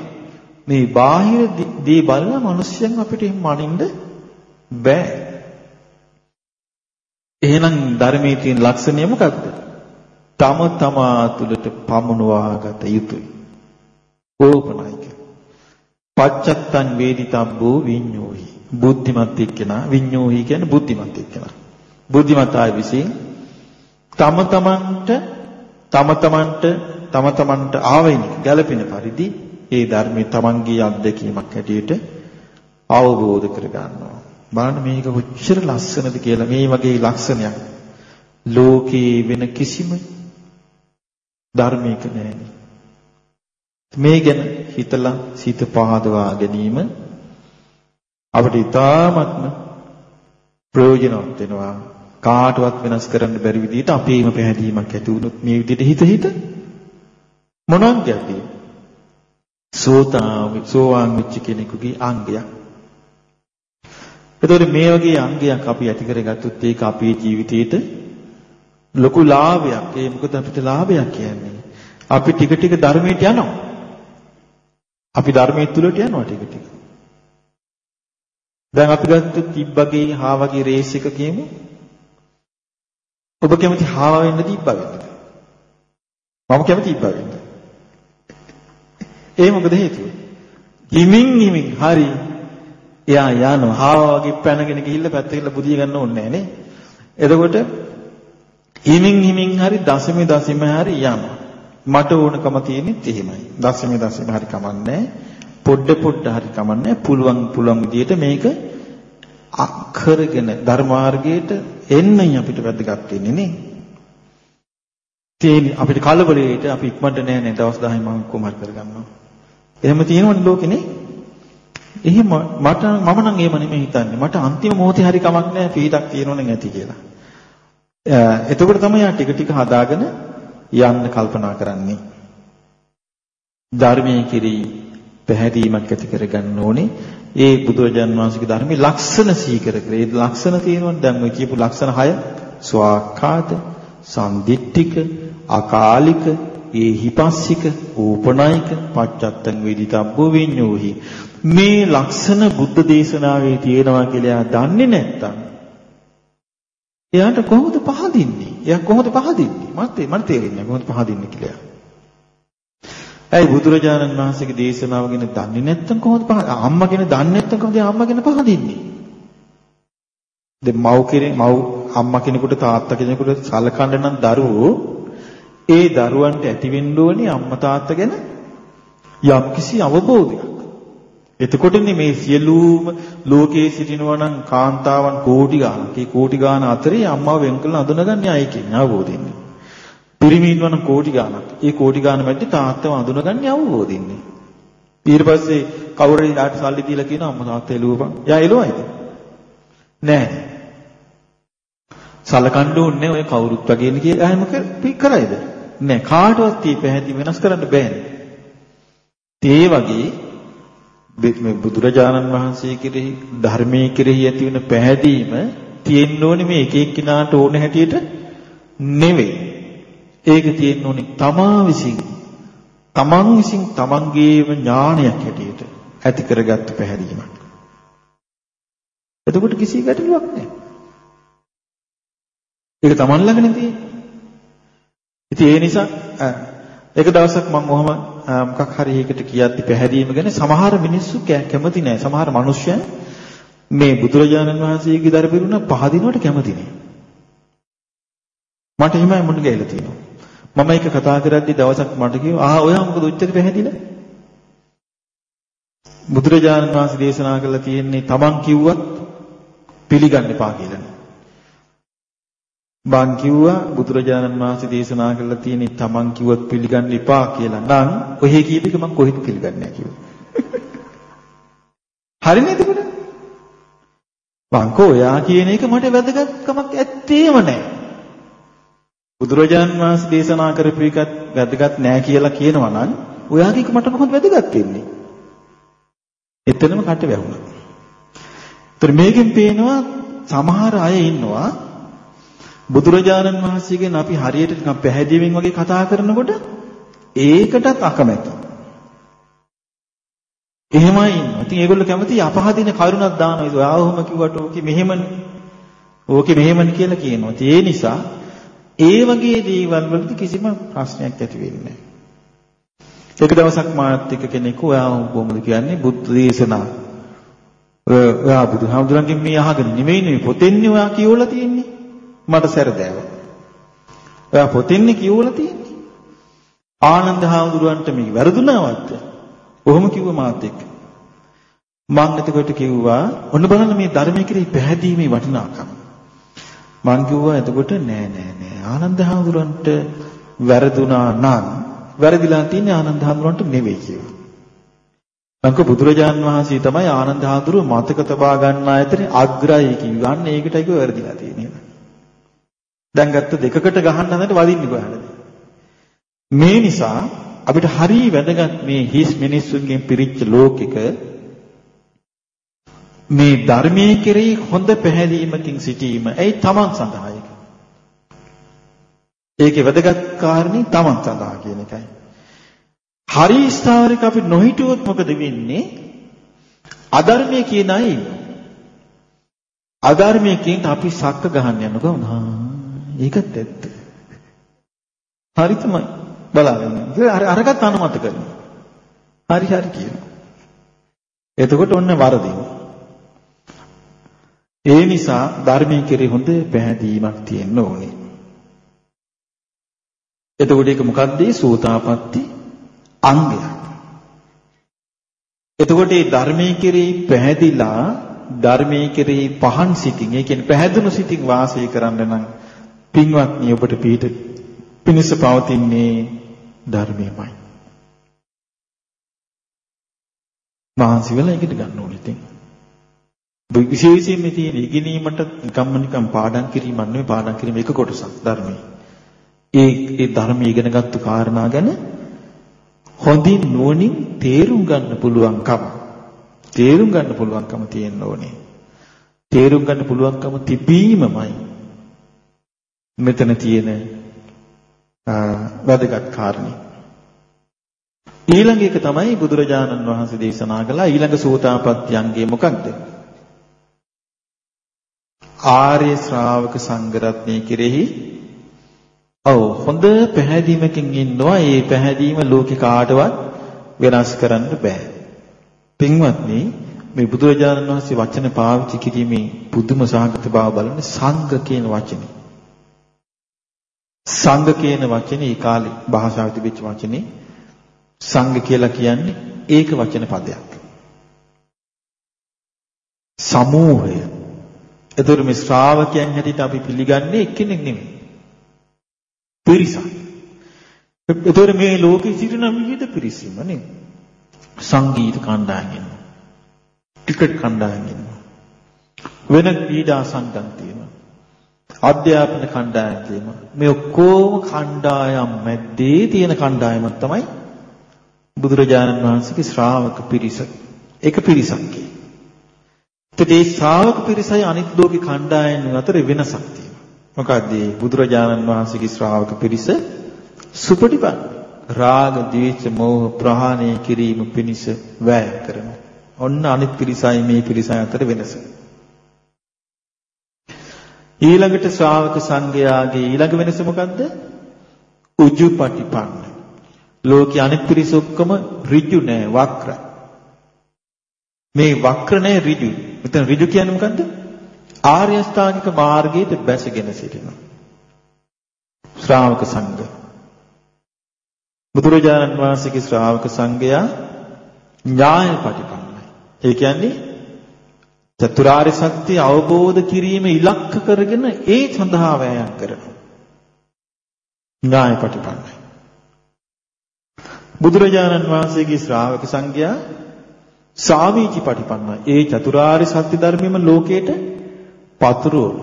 Speaker 1: මේ බාහිර දේ බලලා මිනිස්යන් අපිට මනින්න බෑ. එහෙනම් ධර්මයේ තියෙන ලක්ෂණය මොකක්ද? තම තමා තුළට පමුණවාගත යුතුයි. ඕපනයික. පච්චත්තං වේදිතබ්බෝ විඤ්ඤෝහි. බුද්ධිමත් එක්කෙනා විඤ්ඤෝහි කියන්නේ බුද්ධිමත් එක්කෙනා. බුද්ධිමත් ආය විසින් තම තමන්ට තම තමන්ට තම තමන්ට ආවෙනික ගැළපෙන පරිදි ඒ ධර්මයේ තමන්ගේ අත්දැකීමක් හැටියට අවබෝධ කර ගන්නවා. බලන්න මේක කොච්චර ලස්සනද කියලා මේ වගේ ලක්ෂණයක් ලෝකේ වෙන කිසිම ධර්මයක නැහැ. මේ ගැන හිතලා සිත පහදවා ගැනීම අපිට ඉතාමත්ම ප්‍රයෝජනවත් වෙනවා. කාටවත් වෙනස් කරන්න බැරි විදිහට අපේම පැහැදීමක් ඇති වුණොත් මේ විදිහට හිත හිත මොනංගයක්ද? සෝතා සෝවාන් වෙච්ච කෙනෙකුගේ අංගයක්. එතකොට මේ වගේ අංගයක් අපි ඇති කරගත්තොත් ඒක අපේ ජීවිතේට ලොකු ලාභයක්. ඒ මොකද අපිට ලාභයක් කියන්නේ. අපි ටික ටික ධර්මයට යනවා. අපි ධර්මයේ තුලට යනවා ටික ටික. දැන් අපි ගත්තොත් තිබ්බගේ හාවගේ රේස් එක කියමු. ඔබ කැමති හාව වෙන්න තිබ්බා වෙන්නද? මම කැමති තිබ්බා වෙන්න. ඒ මොකද හේතුව? හිමින් හිමින් හරි එයා යනවා. හාව වගේ පැනගෙන ගිහිල්ලා පැත්තකට බුදිය ගන්න ඕනේ නැහැ නේ. එතකොට හිමින් හිමින් හරි දසමේ දසමේ හරි යනවා. මට ඕනකම තියෙන්නේ එහෙමයි. දසමේ දසමේ හරි කමන්නේ. පොඩ පොඩ හරි කමන්නේ. පුළුවන් පුළුවන් විදියට මේක අක්කරගෙන ධර්මාර්ගයට එන්නයි අපිට වැදගත් වෙන්නේ නේ. තේනි අපිට කලබලයට අපි ඉක්මනට නෑ නේ දවස් 10 මම කොහොමද කරගන්නවා. එහෙම තියෙනවනේ ලෝකෙනේ. එහෙම මට මම නම් එහෙම නෙමෙයි හිතන්නේ. මට අන්තිම මොහොතේ හරි කමක් නැහැ පිටක් තියෙනවනම් ඇති කියලා. එතකොට තමයි යා ටික ටික හදාගෙන යන්න කල්පනා කරන්නේ. ධර්මයේ කිරි පැහැදීමක් ඇති කරගන්න ඕනේ. ඒ බුදුරජාන් වහන්සේගේ ධර්මයේ ලක්ෂණ සීකර කර. ඒ ලක්ෂණ තියෙනවනේ දැන් ඔය කියපු ලක්ෂණ 6 ස්වාක්ඛාත, සම්දිට්ඨික, අකාලික, ඒහිපස්සික, ඕපනායික, පච්චත්තං වේදිතබ්බෝ විඤ්ඤෝහි. මේ ලක්ෂණ බුද්ධ දේශනාවේ තියෙනවා කියලා දන්නේ නැත්තම් එයාට කොහොමද පහදින්නේ? එයා කොහොමද පහදින්නේ? මට මට තේරෙන්නේ කොහොමද පහදින්නේ කියලා. ඇයි බුදුරජාණන් වහන්සේගේ දේශනාව ගැන දන්නේ නැත්නම් කොහොමද පහ අම්මා ගැන දන්නේ නැත්නම් කොහොමද අම්මා ගැන පහදින්නේ? දැන් මව් කෙනෙක් මව් අම්මා කෙනෙකුට තාත්තා කෙනෙකුට සලකන්න නම් දරුවෝ ඒ දරුවන්ට ඇති වෙන්න ඕනේ අම්මා තාත්තා ගැන යම්කිසි අවබෝධයක්. එතකොටනේ මේ සියලුම ලෝකයේ සිටිනවා නම් කාන්තාවන් කෝටි ගාණක්. ඒ කෝටි ගාණ අතරේ අම්මා වෙන් කරලා අඳුනගන්නේ අය කියන්නේ අවබෝධින්නේ. පිරිමින්වන කෝටි ගාණක්. ඒ කෝටි ගාණ මැද්දේ තාත්තව අඳුනගන්නේ අවබෝධින්නේ. ඊට පස්සේ කවුරු හරි ඊට සල්ලි දීලා කියන අම්මා තාත්තා එළුවපන්. එයා එළුවයිද? නෑ. සලකන්න ඕනේ ඔය කවුරුත් වගේනේ කියලා එහෙම කරයිද? නෑ කාටවත් මේ පැහැදිලි වෙනස් කරන්න බෑනේ. ඒ වගේ මේ බුදුරජාණන් වහන්සේ කෙරෙහි ධර්මයේ කෙරෙහි ඇති වෙන පැහැදීම තියෙන්න ඕනේ මේ එක එක්කිනාට ඕන හැටියට නෙවෙයි. ඒක තියෙන්න ඕනේ තමා විසින් තමන් විසින් තමන්ගේම ඥානයක් හැටියට ඇති කරගත්ත පැහැදීමක්. එතකොට කිසි ගැටලුවක් නැහැ. ඒක තමන් ළඟනේ තියෙන්නේ. ඉතින් ඒ නිසා එක දවසක් මම ඔහම මොකක් හරි එකකට කියද්දි පැහැදීම ගැන සමහර මිනිස්සු කැමති නෑ. සමහර මිනිස්සුන් මේ බුදුරජාණන් වහන්සේගේ දරපිරුණ පහදිනවට කැමති නෑ. මට එහෙමයි මුණ ගැහිලා තියෙනවා. මම ඒක කතා කරද්දි දවසක් මට කිව්වා ආ ඔයා මොකද උච්චර පැහැදිලා? බුදුරජාණන් වහන්සේ දේශනා කළා තියෙන්නේ තමන් කිව්වත් පිළිගන්න එපා කියලානේ. මං කිව්වා බුදුරජාණන් වහන්සේ දේශනා කළා තියෙන තමන් කිව්වත් පිළිගන්න එපා කියලා. නම් ඔහේ කීප එක මං කොහෙත් පිළිගන්නේ නැහැ කිව්වා. [laughs] හරි නේද පුතේ? මං කෝ ඔයා කියන එක මට වැදගත්කමක් ඇත්තේම නැහැ. බුදුරජාණන් වහන්සේ දේශනා කරපු එකත් වැදගත් නැහැ කියලා කියනවා නම් ඔයාගේ එක මට කොහොමද වැදගත් වෙන්නේ? එතනම කට වැහුණා. ඒතර මේකෙන් පේනවා සමහර අය ඉන්නවා බුදුරජාණන් වහන්සේගෙන් අපි හරියට නිකන් පැහැදිලිවෙන් වගේ කතා කරනකොට ඒකටත් අකමැති. එහෙමයි ඉන්නවා. ඉතින් ඒගොල්ලෝ කැමති අපහදින කරුණක් දානවා. ඒක ආවොම කිව්වට ඕකේ මෙහෙමනේ. ඕකේ මෙහෙමනේ කියලා කියනවා. ඒ නිසා ඒ වගේ දේවල් වලට කිසිම ප්‍රශ්නයක් ඇති වෙන්නේ නැහැ. එක දවසක් මාත් එක්ක කෙනෙක් ඔයා කොහොමද කියන්නේ බුද්ධ දේශනා. ඔයා බුදුහාමුදුරන්ගෙන් මේ අහගෙන නෙමෙයි නේ පොතෙන්නේ ඔයා කියවලා තියෙන්නේ. මට සැරදෑවා. ඔයා පොතින්නේ කියවලා තියෙන්නේ. ආනන්ද හාමුදුරුවන්ට මේක වැරදුනාවත්. කොහොම කිව්ව මාත් එක්ක. මම එතකොට කිව්වා ඔන්න බලන්න මේ ධර්මයේ කෙරෙහි පැහැදීමේ වටිනාකම. මං කිව්වා එතකොට නෑ නෑ නෑ ආනන්ද හාමුදුරන්ට වැරදුනා නම් වැරදිලා තියෙන්නේ ආනන්ද හාමුදුරන්ට නෙවෙයි කියලා. මං කිව්වා බුදුරජාන් වහන්සේ තමයි ආනන්ද හාමුදුරුව මතක තබා ගන්න ආයතනේ අග්‍රයි කිව්වා. අන්න ඒකටයි කිව්ව වැරදිලා තියෙන්නේ. දැන් ගත්ත දෙකකට ගහන්න හදන්න වදින්නේ කොහටද? මේ නිසා අපිට හරිය වැදගත් මේ හිස් මිනිස්සුන්ගෙන් පිරිච්ච ලෝකික මේ ධර්මයේ කෙරෙහි හොඳ පැහැදීමකින් සිටීම ඇයි තමන් සඳහා ඒක. ඒකේ වැදගත් කාරණේ තමන් සඳහා කියන එකයි. හරි ස්ථාවරයක අපි නොහිටියොත් මොකද වෙන්නේ? අධර්මයේ කියන අය ඉන්නවා. අධර්මයේ කියන අපි සක්ක ගහන්න යනවා. ඒකත් ඇත්ත. හරි තමයි. බලාගෙන. හරි අරකට අනුමත කරනවා. හරි හරි කියනවා. එතකොට ඔන්න වරදිනවා. ඒ නිසා ධර්මයේ කෙරේ හොඳ පැහැදීමක් තියෙන්න ඕනේ. එතකොට ඒක මොකක්ද? සෝතාපට්ටි අංගය. එතකොට මේ ධර්මයේ කෙරේ පැහැදිලා ධර්මයේ කෙරේ පහන් සිතින් ඒ කියන්නේ පැහැදුණු සිතින් වාසය කරන්න නම් පින්වත්නි ඔබට පිට පිනිස පවතින්නේ ධර්මයමයි. මහන්සි වෙලා ඒකට ගන්න ඕනේ ඉතින්. විශේෂයෙන් මේ තියෙන ඉගෙනීමට නිකම්ම නිකම් පාඩම් කිරීමක් නෙවෙයි පාඩම් කිරීම එක කොටසක් ධර්මයේ. ඒ ඒ ධර්ම ඉගෙනගත්තු කාරණා ගැන හොඳින් නුවණින් තේරුම් ගන්න පුළුවන්කම තේරුම් ගන්න පුළුවන්කම තියෙන්න ඕනේ. තේරුම් ගන්න පුළුවන්කම තිබීමමයි මෙතන තියෙන වැදගත් කාරණේ. ඊළඟ එක තමයි බුදුරජාණන් වහන්සේ දේශනා කළා ඊළඟ සෝතාපට්ටියන්ගේ මොකක්ද? ආර්ය ශ්‍රාවක සංඝරත්නය කෙරෙහි ඔව් හොඳ පැහැදීමකින් ඉන්නවා. ඒ පැහැදීම ලෝකේ කාටවත් වෙනස් කරන්න බෑ. පින්වත්නි මේ බුදුරජාණන් වහන්සේ වචන පාවිච්චි කිරීමේ පුදුම සාගත බව බලන්නේ සංඝ කියන වචනේ. සංඝ කියන වචනේ ඒ කාලේ භාෂාවේ තිබිච්ච වචනේ සංඝ කියලා කියන්නේ ඒක වචන පදයක්. සමූහය. එතකොට මේ ශ්‍රාවකයන් හැටියට අපි පිළිගන්නේ එක්කෙනෙක් නෙමෙයි. පිරිසක්. එතකොට මේ ලෝකෙ සිටින විවිධ පිරිසිම නේ. සංගීත කණ්ඩායම් ඉන්නවා. ක්‍රිකට් කණ්ඩායම් ඉන්නවා. වෙන ක්‍රීඩා සංගම් තියෙනවා. අධ්‍යාපන කණ්ඩායම් තියෙනවා. මේ ඔක්කොම කණ්ඩායම් මැද්දේ තියෙන කණ්ඩායමක් තමයි බුදුරජාණන් වහන්සේගේ ශ්‍රාවක පිරිස. ඒක පිරිසක්. ඒත් මේ ශ්‍රාවක පිරිසයි අනිත් ලෝකේ කණ්ඩායම් අතර වෙනසක් තියෙනවා. මොකද බුදුරජාණන් වහන්සේගේ ශ්‍රාවක පිරිස සුපටිපන්න රාග, ද්වේෂ, මෝහ ප්‍රහාණය කිරීම පිණිස වැය කරනවා. ඔන්න අනිත් පිරිසයි මේ පිරිසයි අතර වෙනස. ඊළඟට ශ්‍රාවක සංඝයාගේ ඊළඟ වෙනස මොකද්ද? උජුපටිපන්න. ලෝකේ අනිත් පිරිස ඔක්කොම ඍජු නෑ වක්‍රයි. මේ වක්‍ර නෑ ඍජු. මෙතන ඍජු කියන්නේ මොකද්ද? ආර්ය අෂ්ටාංගික මාර්ගයට බැසගෙන සිටිනවා. ශ්‍රාවක සංඝ. බුදුරජාණන් වහන්සේගේ ශ්‍රාවක සංඝයා ඥාය පටිපන්නයි. ඒ කියන්නේ චතුරාර්ය සත්‍ය අවබෝධ කිරීම ඉලක්ක කරගෙන ඒ සඳහා වෑයම් කරනවා. ඥාය පටිපන්නයි. බුදුරජාණන් වහන්සේගේ ශ්‍රාවක සංඝයා සාමීචි පටිපන්නයි. ඒ චතුරාර්ය සත්‍ය ධර්මයම ලෝකේට පතුරවන.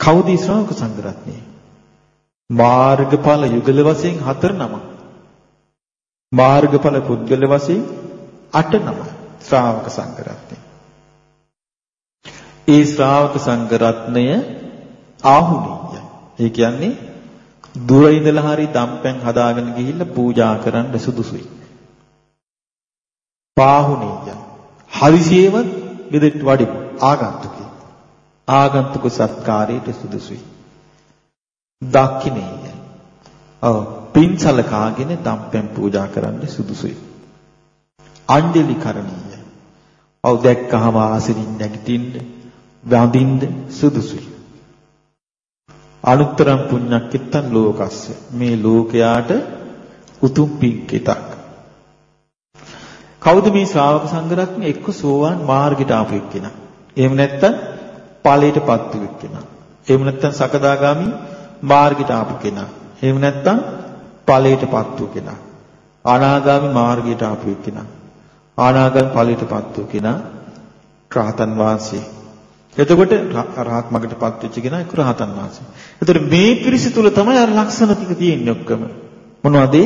Speaker 1: කවුද ශ්‍රාවක සංඝරත්නය? මාර්ගඵල යුගල වශයෙන් හතර නම. මාර්ගඵල පුද්ගල වශයෙන් අට නම ශ්‍රාවක සංඝරත්නය. ඒ ශ්‍රාවක සංඝරත්නය ආහුණීය. ඒ කියන්නේ දුර ඉඳලා හරි දම්පැන් හදාගෙන ගිහිල්ලා පූජා කරන්න සුදුසුයි. පාහුණීය. හදිසියෙවත් ගෙදරට වඩිමු ආගන්තුකේ. ආගන්තුක සත්කාරයට සුදුසුයි. දක්ඛිනේය. ඔව් පින්සල කාගෙන දම්පැන් පූජා කරන්න සුදුසුයි. අංජලි කරණීය. ඔව් දැක්කහම ආසනින් නැගිටින්න වඳින්න සුදුසුයි. අනුත්තරම් පුඤ්ඤක්කිට්ටන් ලෝකස්ස. මේ ලෝකයාට උතුම් පිංකිතක් කවුද මේ ශ්‍රාවක සංඝරත්නය එක්ක සෝවාන් මාර්ගයට ආපු එක්කෙනා? එහෙම නැත්නම් ඵලයටපත් වෙච්ච කෙනා එහෙම නැත්නම් සකදාගාමි මාර්ගයට ආපු කෙනා එහෙම නැත්නම් ඵලයටපත් වූ කෙනා අනාගාමි මාර්ගයට ආපු කෙනා ආනාගාමි ඵලයටපත් වූ කෙනා රාතන් වහන්සේ එතකොට රහත් මගටපත් වෙච්ච කෙනා එක්ක රහතන් වහන්සේ. එතකොට මේ පිරිස තුල තමයි අර ලක්ෂණ ටික තියෙන්නේ ඔක්කොම. මොනවද?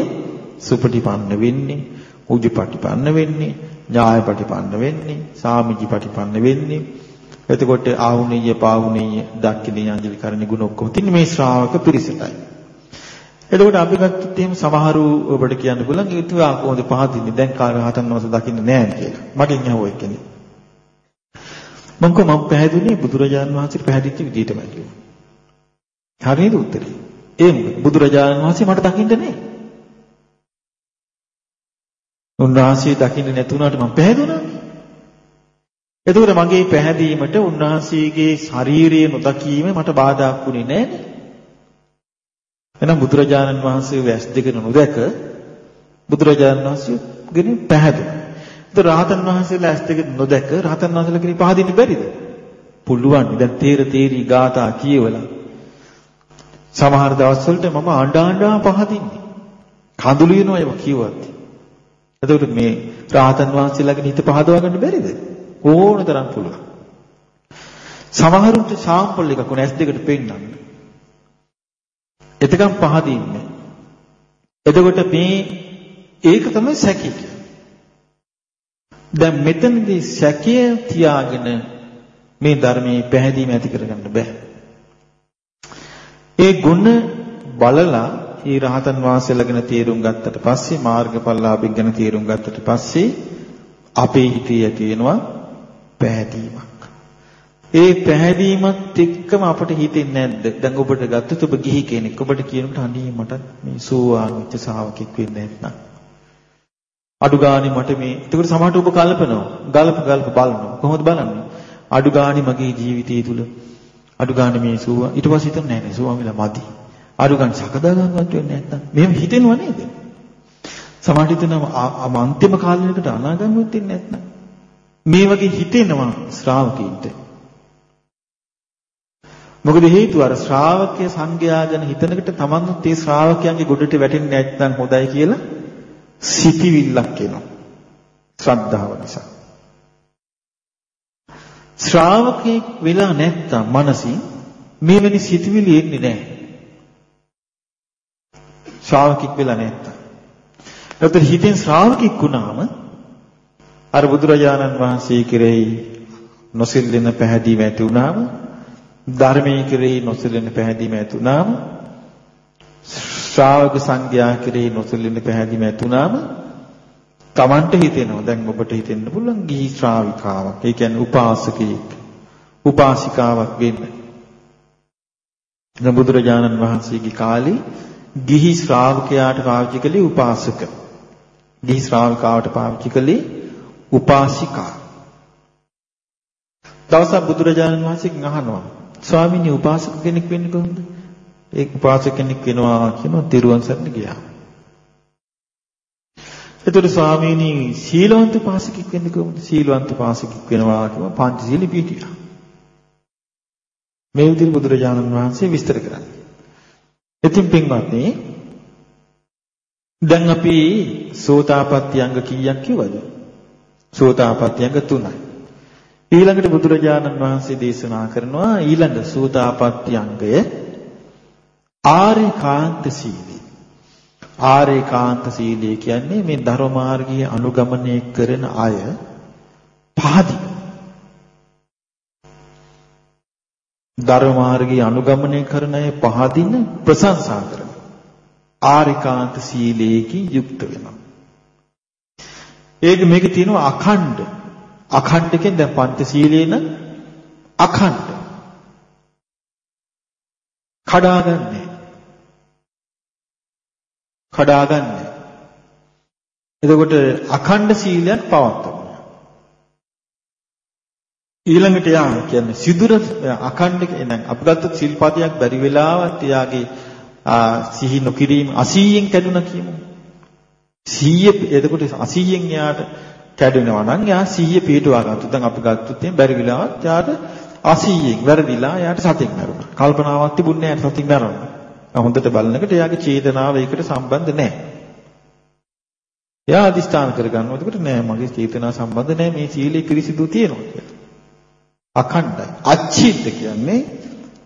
Speaker 1: සුපටිපන්න වෙන්නේ, උජුපටිපන්න වෙන්නේ, ඥායපටිපන්න වෙන්නේ, සාමිජිපටිපන්න වෙන්නේ. එතකොට ආහුනීය, පාහුනීය, දක්ඛිනීය, අංජලි කරණි ගුණ ඔක්කොම තින්නේ මේ ශ්‍රාවක පිරිසටයි. එතකොට අපි ගත්තොත් එහෙම සමහරු ඔබට කියන්න පුළුවන් ඒත් කොහොමද පහදින්නේ? දැන් කාර්ය රහතන් වහන්සේ දකින්නේ නැහැ කියලා. මගෙන් අහුව එක්කනේ. මම කො මම පැහැදුනේ බුදුරජාණන් වහන්සේ පැහැදිච්ච විදිහටමයි කිව්වා. හරියද උත්තරේ? ඒ මොකද බුදුරජාණන් වහන්සේ මට දකින්න නෑ. උන්වහන්සේ දකින්න නැතුණාට මම පැහැදුණා. එතකොට මගේ පැහැදීමට උන්වහන්සේගේ ශාරීරිය නොදකීම මට බාධාක් වුණේ නෑනේ. එහෙනම් බුදුරජාණන් වහන්සේ වැස් දෙක නොදැක බුදුරජාණන් වහන්සේ ගෙන පැහැදුණා. ඒත් රහතන් වහන්සේලා ඇස් දෙක නොදැක රහතන් වහන්සේලා කෙනෙක් පහදින්න බැරිද? පුළුවන්. දැන් තේර තේරි ගාථා කියවලා සමහර දවස්වලට මම අඬ අඬා පහදින්නේ. කඳුළු වෙනවා ඒවා කිව්වත්. එතකොට මේ රහතන් වහන්සේලාගේ හිත පහදවා ගන්න බැරිද? ඕන තරම් පුළුවන්. සමහරුන්ට සාම්පල් එකක් උන ඇස් දෙකට පෙන්නන්න. එතකම් පහදින්නේ. එතකොට මේ ඒක තමයි සැකය දැන් මෙතනදී සැකය තියාගෙන මේ ධර්මයේ පැහැදීම ඇති කරගන්න බෑ. ඒ ගුණ බලලා ඒ රහතන් වහන්සේලාගෙන තීරුම් ගත්තට පස්සේ මාර්ගඵලලාභින් ගැන තීරුම් ගත්තට පස්සේ අපේ හිතේ ඇති වෙනවා පැහැදීමක්. ඒ පැහැදීමත් එක්කම අපට හිතෙන්නේ නැද්ද? දැන් ඔබට ගත්තොත් ඔබ ගිහි කෙනෙක්. ඔබට කියනකොට අනේ මට මේ සෝවාන් වෙච්ච ශාවකෙක් වෙන්න නැත්නම්. අඩු ගානේ මට මේ ඒකට සමහරට ඔබ කල්පනවා. ගල්ප ගල්ප බලනවා. කොහොමද බලන්නේ? අඩු ගානේ මගේ ජීවිතය තුල අඩු ගානේ මේ සෝවා ඊට පස්සේ හිතන්නේ නැහැ නේ සෝවාන් වෙලා මදි. අඩු ගානේ සකදාගාමවත් වෙන්නේ නැත්නම්. මෙහෙම හිතෙනව නේද? සමහරට හිතනවා අන්තිම කාලයකට අනාගාමීවත් වෙන්නේ නැත්නම්. මේ වගේ හිතෙනවා ශ්‍රාවකීන්ට. මොකද හේතුව අර ශ්‍රාවකය සංඝයා ගැන හිතනකට තමන්ත් ඒ ශ්‍රාවකයන්ගේ ගොඩට වැටෙන්නේ නැත්නම් හොඳයි කියලා සිටිවිල්ලක් එනවා. ශ්‍රද්ධාව නිසා. ශ්‍රාවකෙක් වෙලා නැත්තම් මනසින් මෙවැනි සිටිවිලි එන්නේ නැහැ. ශ්‍රාවකෙක් වෙලා නැත්තම්. එතකොට හිතෙන් ශ්‍රාවකෙක් වුණාම අර බුදුරජාණන් වහන්සේ කෙරෙහි නොසිල්ලෙන පැහැදීම ඇති වුණාම ධර්මයේ කෙරෙහි නොසැලෙන පැහැදීම ඇතුණාම ශ්‍රාවක සංඝයා කෙරෙහි නොසැලෙන පැහැදීම ඇතුණාම Tamanට හිතෙනවා. දැන් ඔබට හිතෙන්න පුළුවන් ගිහි ශ්‍රාවිකාවක්. ඒ කියන්නේ උපාසකයෙක් උපාසිකාවක් වෙන්න. දැන් බුදුරජාණන් වහන්සේගේ කාලේ ගිහි ශ්‍රාවකයාට පාවිච්චි කළේ උපාසක. ගිහි ශ්‍රාවිකාවට පාවිච්චි කළේ උපාසිකා. දවසක් බුදුරජාණන් වහන්සේගෙන් අහනවා. ස්වාමීනි උපාසක කෙනෙක් වෙන්නේ කොහොමද? ඒ උපාසක කෙනෙක් වෙනවා කියනවා තිරුවන් සරණ ගියා. එතකොට ස්වාමීනි සීලවන්ත උපාසකෙක් වෙන්නේ කොහොමද? සීලවන්ත උපාසකෙක් වෙනවා කියනවා පංචශීල පිටියා. මේ විදිහට බුදුරජාණන් වහන්සේ විස්තර කරන්නේ. ඉතින් පින්වත්නි දැන් අපි සෝතාපට්ටි අංග කීයක් කිව්වද? සෝතාපට්ටි අංග 3යි. ඊළඟට බුදුරජාණන් වහන්සේ දේශනා කරනවා ඊළඟ සූදාපට්ටි අංගය ආරේකාන්ත සීලය. ආරේකාන්ත සීලය කියන්නේ මේ ධර්ම මාර්ගයේ අනුගමනය කරන අය පහදින. ධර්ම මාර්ගයේ අනුගමනය කරන අය පහදින ප්‍රශංසා කරන ආරේකාන්ත සීලයකින් යුක්ත වෙනවා. ඒක මේකේ තියෙනවා අඛණ්ඩ අඛණ්ඩකෙන් දැන් පංචශීලේන අඛණ්ඩ. කඩාගන්නේ. කඩාගන්නේ. එතකොට අඛණ්ඩ සීලයක් පවත්වනවා. ඊළඟට යා කියන්නේ සිදුර අඛණ්ඩ දැන් අපි ගත්තොත් සිල්පදයක් බැරි වෙලාවත් එයාගේ සිහි නොකිරීම 80න් කැඩුනා කියමු. 100 එතකොට 80න් එයාට කැඩෙනවා නම් එයා 100 පිටුවා ගත්තොත් දැන් අපි ගත්තොත් එහෙනම් බැරි වෙලාවත් එයාට 80න් වැරදිලා එයාට සතින් මරුණා. කල්පනාවක් තිබුණේ නැහැ සතින් මරන්න. හොඳට බලනකොට එයාගේ චේතනාව ඒකට සම්බන්ධ නැහැ. එයා අදිස්ථාන කරගන්නවා. එතකොට නෑ මගේ චේතනාව සම්බන්ධ නැහැ මේ සීලේ පිරිසිදු තියෙනවා කියලා. අඛණ්ඩයි. අච්චිත්ත කියන්නේ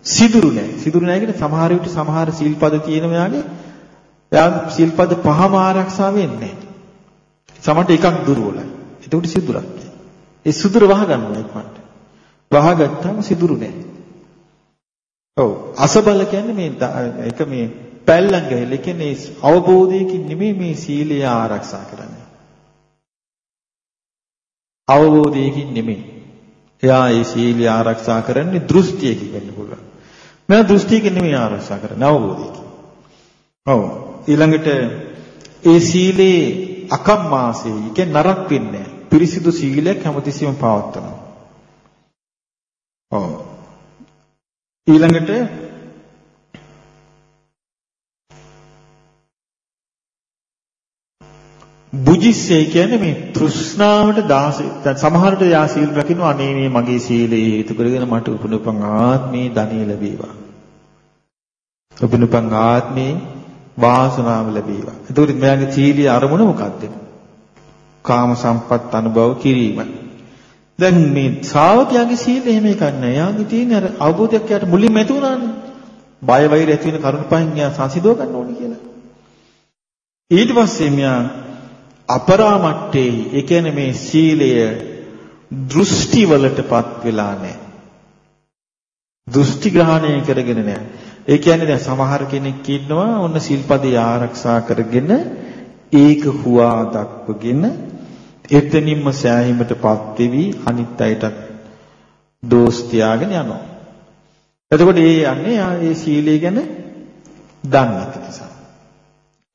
Speaker 1: සිදුරු නැහැ. සිදුරු නැහැ කියන්නේ සමහර විට සමහර සීල්පද තියෙනවා යාගේ එයා සීල්පද පහම ආරක්ෂා වෙන්නේ නැහැ. සමහරට එකක් දුර්වලයි. එතකොට සිදුරක්. ඒ සිදුර වහගන්නවා ඉක්මනට. වහගත්තාම සිදුරු නෑ. ඔව් අසබල කියන්නේ මේ ඒක මේ පැල්ලම් ගහලා කියන්නේ අවබෝධයකින් නෙමෙයි මේ සීලය ආරක්ෂා කරන්නේ. අවබෝධයකින් නෙමෙයි. එයා ඒ සීලය ආරක්ෂා කරන්නේ දෘෂ්ටියකින් වෙන්න පුළුවන්. මම දෘෂ්ටියකින් නෙමෙයි ආරක්ෂා කරන්නේ අවබෝධයකින්. ඔව් ඊළඟට ඒ සීලේ අකම්මාසේ කියන්නේ නරක වෙන්නේ පිරිසිදු සීලයක් හැමතිස්සෙම පවත්වනවා. ඔව්. ඊළඟට බුජිස්සේ කියන්නේ මේ තෘෂ්ණාවට දාසය. දැන් සමහරට යා සීල් රකින්න අනේ මේ මගේ සීලේ හේතු කරගෙන මට උපනුපන් ආත්මේ ධනිය ලැබේවා. උපනුපන් ආත්මේ වාසනාව ලැබේවා. එතකොට මෙයාගේ සීලී අරමුණ මොකක්ද? කාම සම්පත් අනුභව කිරීම. දැන් මේ ශ්‍රාවකයාගේ සීල එහෙම එකක් නෑ. යාගේ තියෙන අර අවබෝධයක් යාට මුලින්ම ඇති වුණානේ. බය වෛර ඇති වෙන කරුණ පහෙන් යා සංසිඳව ගන්න ඕනේ කියලා. ඊට පස්සේ මෙයා අපරාමට්ටේ ඒ කියන්නේ මේ සීලය දෘෂ්ටි වලටපත් වෙලා නැහැ. දෘෂ්ටි ග්‍රහණය කරගෙන නැහැ. ඒ කියන්නේ දැන් සමහර කෙනෙක් ඉන්නවා ඔන්න සිල්පදේ ආරක්ෂා කරගෙන ඒක හුවා දක්වගෙන එතනින්ම සෑහීමටපත් වෙවි අනිත් අයටත් දෝෂ තියාගෙන යනවා. එතකොට ඒ යන්නේ ඒ සීලය ගැන දන්නේ නැති නිසා.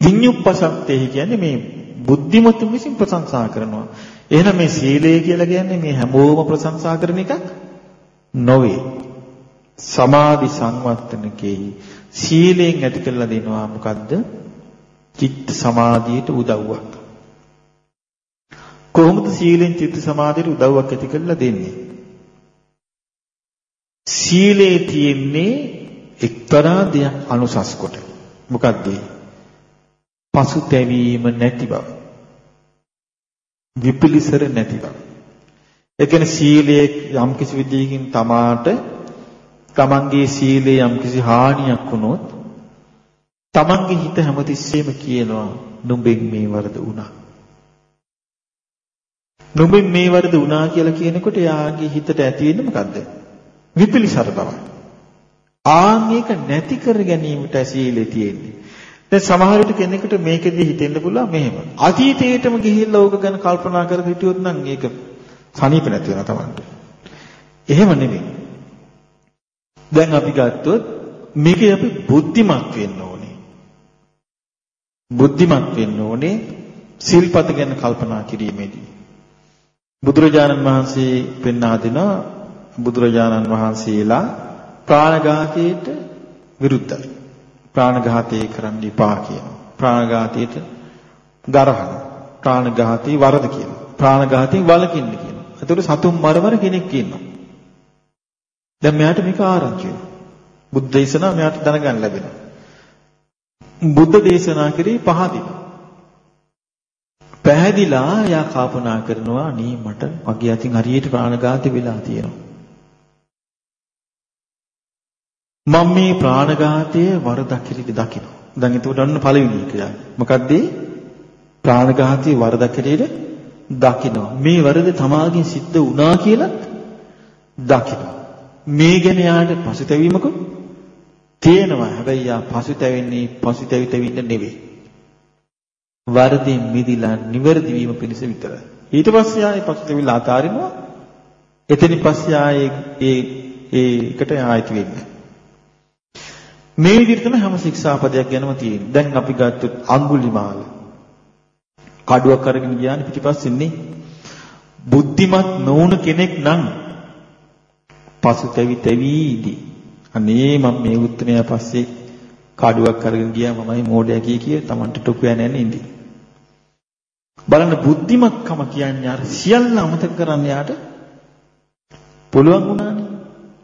Speaker 1: විඤ්ඤුප්පසත්තේ කියන්නේ මේ බුද්ධිමතුන් විසින් ප්‍රශංසා කරනවා. එහෙනම් මේ සීලය කියලා කියන්නේ මේ හැමෝම ප්‍රශංසා කරන එකක් නොවේ. සමාධි සංවත්තනකේ සීලයෙන් ඇති කරලා දෙනවා මොකද්ද? චිත්ත සමාධියට උදව්වක්. කොහොමද සීලෙන් චිත්ත සමාධියට උදව්වක් ඇති කරලා දෙන්නේ? සීලේ තියෙන්නේ එක්තරා දෙයක් අනුසස් කොට. මොකක්ද? පසුතැවීම නැති බව. විපිලිසර නැති බව. ඒ කියන්නේ සීලයේ යම් කිසි විදිහකින් තමාට තමන්ගේ සීලේ යම් කිසි හානියක් වුණොත් තමන්ගේ හිත හැමතිස්සෙම කියනවා නුඹෙන් මේ වරද වුණා. නුඹෙන් මේ වරද වුණා කියලා කියනකොට යාගේ හිතට ඇති වෙන්නේ මොකද්ද? විපිලිසර බව. ආන් මේක නැති කර ගැනීමට සීලේ තියෙන්නේ. දැන් සමහර විට කෙනෙකුට මේකෙදි හිතෙන්න පුළුවන් මෙහෙම. අතීතයටම ගිහිල්ලා ඕක ගැන කල්පනා කර හිටියොත් නම් ඒක සනීප නැති වෙනවා තමයි. එහෙම නෙමෙයි. දැන් අපි ගත්තොත් මේකේ අපි බුද්ධිමත් වෙන්න ඕනේ. බුද්ධිමත් වෙන්න ඕනේ සිල්පත ගැන කල්පනා කිරීමේදී. බුදුරජාණන් වහන්සේ පෙන්වා දෙනවා බුදුරජාණන් වහන්සේලා ප්‍රාණඝාතයට විරුද්ධයි. ප්‍රාණඝාතය කරන්න එපා කියනවා. ප්‍රාණඝාතයට ගරහන. ප්‍රාණඝාතي වරද කියනවා. ප්‍රාණඝාතයෙන් වළකින්න කියනවා. ඒතකොට සතුන් මරවර කෙනෙක් ඉන්නවා. දැන් මෙයාට මේක ආරංචි වෙනවා. බුද්ධ දේශනා මෙයාට දැනගන්න ලැබෙනවා. බුද්ධ දේශනා කරේ පහදිනවා. පැහැදිලා යා කල්පනා කරනවා අනේ මට මගේ අතින් හරියට ප්‍රාණඝාතය වෙලා තියෙනවා. මම මේ ප්‍රාණඝාතයේ වරදක් හැටියට දකිනවා. දැන් එතකොට අන්න පළවෙනි ක්‍රියාව. මොකද්ද? ප්‍රාණඝාතයේ වරදක් හැටියට දකිනවා. මේ වරද තමාගෙන් සිද්ධ වුණා කියලා දකිනවා. මේ ගැන යාට පසුතැවීමක තියෙනවා. හැබැයි යා පසුතැවෙන්නේ පසුතැවිතවින්න නෙවෙයි. වරදින් මිදිලා නිවැරදි වීම පිණිස විතරයි. ඊට පස්සේ ආයේ පසුතැවිලා අතාරිනවා. එතනින් පස්සේ ආයේ ඒ ඒකට ආයිති වෙන්නේ. මේ විදිහට තමයි හැම ශික්ෂාපදයක් ගැනම තියෙන්නේ. දැන් අපි ගත්තොත් අඟුලිමාල. කඩුවක් අරගෙන ගියානේ පිටිපස්සෙන්නේ. බුද්ධිමත් නොවුන කෙනෙක් නම් පසුතැවි තැවිදී අනේ මම මේ උත්තරය පස්සේ කඩුවක් අරගෙන ගියා මමයි මෝඩයා කිය කිය Tamanට ටොකු යන්නේ ඉඳි. බලන්න බුද්ධිමත්කම කියන්නේ අර සියල්ල අමතක කරන්න යාට පුළුවන් වුණානේ.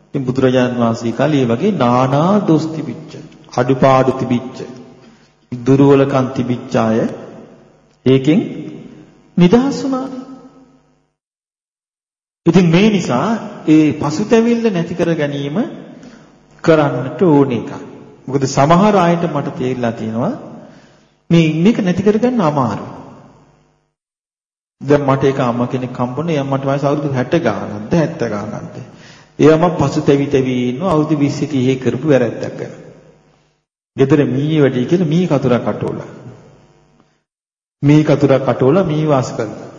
Speaker 1: ඉතින් බුදුරජාණන් වහන්සේ කාලේ වගේ නානා දොස් තිබිච්ච, අඩුපාඩු තිබිච්ච, දුර්වලකම් තිබිච්ච අය ඒකෙන් නිදහස් වුණානේ. ඉතින් මේ නිසා ඒ පසුතැවිල්ල නැති කර ගැනීම කරන්නට ඕන එකක්. මොකද සමහර අයට මට තේරිලා තියෙනවා මේ මේක නැති කරගන්න අමාරුයි. දැන් මට ඒක අම්මා කෙනෙක් හම්බුනේ එයා මට වයස අවුරුදු 60 ගානක්ද 70 ගානක්ද එයාම පසුතැවි තැවි ඉන්නවා අවුරුදු 20 30 කරපු වැරැද්දක් ගැන. ගෙදර මීයේ වැඩි කියලා මී කතුරක් අටෝලා. මී කතුරක් අටෝලා මී වාස කරනවා.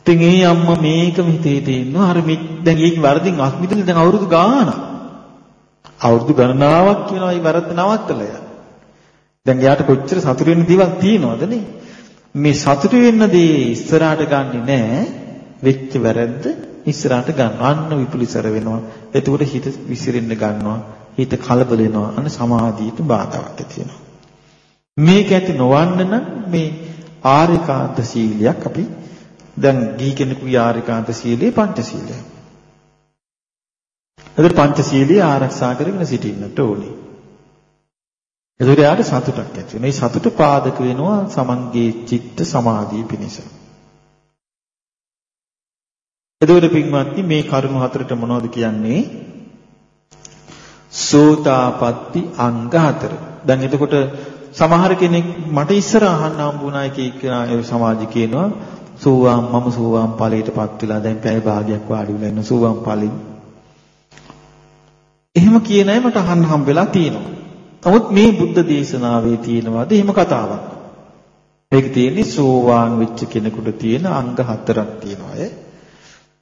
Speaker 1: ඉතින් ඒ අම්මා මේකම හිතේ හිතේ ඉන්නවා. අර මේ දැන් ඒක වරදින් අස්මිතල දැන් අවුරුදු ගාණක්. අවුරුදු ගණනාවක් කියනවා මේ වැරද්ද නවත්තලා යන්න. දැන් එයාට කොච්චර සතුටු වෙන්න දේවල් තියෙනවද නේ? මේ සතුටු වෙන්න දේ ඉස්සරහට ගන්නෙ නෑ. වෙච්ච වැරද්ද ඉස්සරහට ගන්නවා. අන්න විපුලිසර වෙනවා. එතකොට හිත විසිරෙන්න ගන්නවා. හිත කලබල වෙනවා. අන්න සමාධියට බාධාවක් ඇති වෙනවා. මේක ඇති නොවන්න නම් මේ ආරිකාන්ත සීලයක් අපි දැන් ගිහි කෙනෙකුගේ ආරිකාන්ත සීලය පංචශීලය. එතකොට පංචශීලිය ආරක්ෂා කරගෙන සිටින්නට ඕනේ. එතකොට යාට සතුටක් ඇති වෙනවා. මේ සතුට පාදක වෙනවා සමන්ගේ චිත්ත සමාධිය පිණිස. එතකොට පින්වත්නි මේ කරුණු හතරට මොනවද කියන්නේ? සෝතාපට්ටි අංග හතර. දැන් එතකොට සමහර කෙනෙක් මට ඉස්සර අහන්න හම්බුණා එක එක්කෙනා ඒ සමාජ කියනවා සෝවාන් මම සෝවාන් ඵලයටපත් වෙලා දැන් පැය භාගයක් වාඩි වෙලා ඉන්න සෝවාන් ඵලෙ. එහෙම කියන අය මට අහන්න හම්බෙලා තියෙනවා. නමුත් මේ බුද්ධ දේශනාවේ තියෙනවාද එහෙම කතාවක්. මේක තියෙන්නේ සෝවාන් වෙච්ච කෙනෙකුට තියෙන අංග හතරක් තියෙනවා.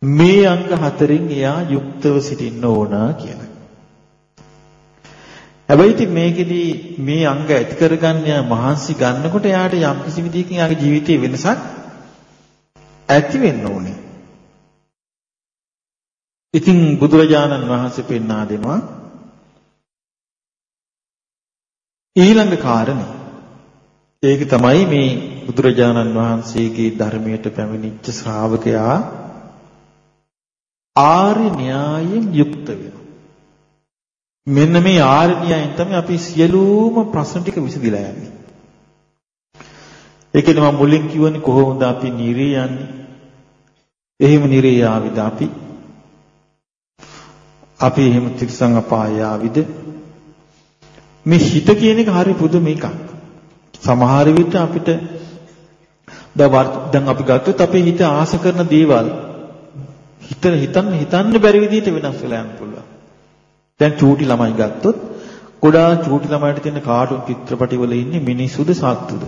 Speaker 1: මේ අංග හතරෙන් එයා යුක්තව සිටින්න ඕන කියලා. හැබැයි ඉතින් මේකෙදි මේ අංග ඇති කරගන්න මහන්සි ගන්නකොට එයාට යම් කිසි විදිහකින් යාගේ ජීවිතයේ වෙනසක් ඇති වෙන්න ඕනේ. ඉතින් බුදුරජාණන් වහන්සේ පෙන්වා දෙනවා ඊළඟ කාරණේ. ඒක තමයි මේ බුදුරජාණන් වහන්සේගේ ධර්මයට පැමිණිච්ච ශ්‍රාවකයා ආර්ය න්‍යායෙන් යුක්ත වෙනවා. මෙන්න මේ ආර්ය න්‍යායෙන් තමයි අපි සියලුම ප්‍රශ්න ටික විසඳලා යන්නේ. ඒකනේ මම මුලින් කිව්වනේ කොහොමද අපි නිරේ යන්නේ? එහෙම නිරේ ආවිද අපි? අපි එහෙම තිරසං අපාය ආවිද? මේ හිත කියන එක හරි පුදුම එකක්. සමහර විට අපිට දැන් අපි ගත්තොත් අපේ හිත ආස කරන දේවල් හිත හිතන්න හිතන්න බැරි විදිහට වෙනස් වෙලා යන්න පුළුවන්. දැන් චූටි ළමයි ගත්තොත් ගොඩාක් චූටි ළමයිට තියෙන කාටුන් චිත්‍රපටි වල ඉන්නේ මිනිස්සුද සත්තුද?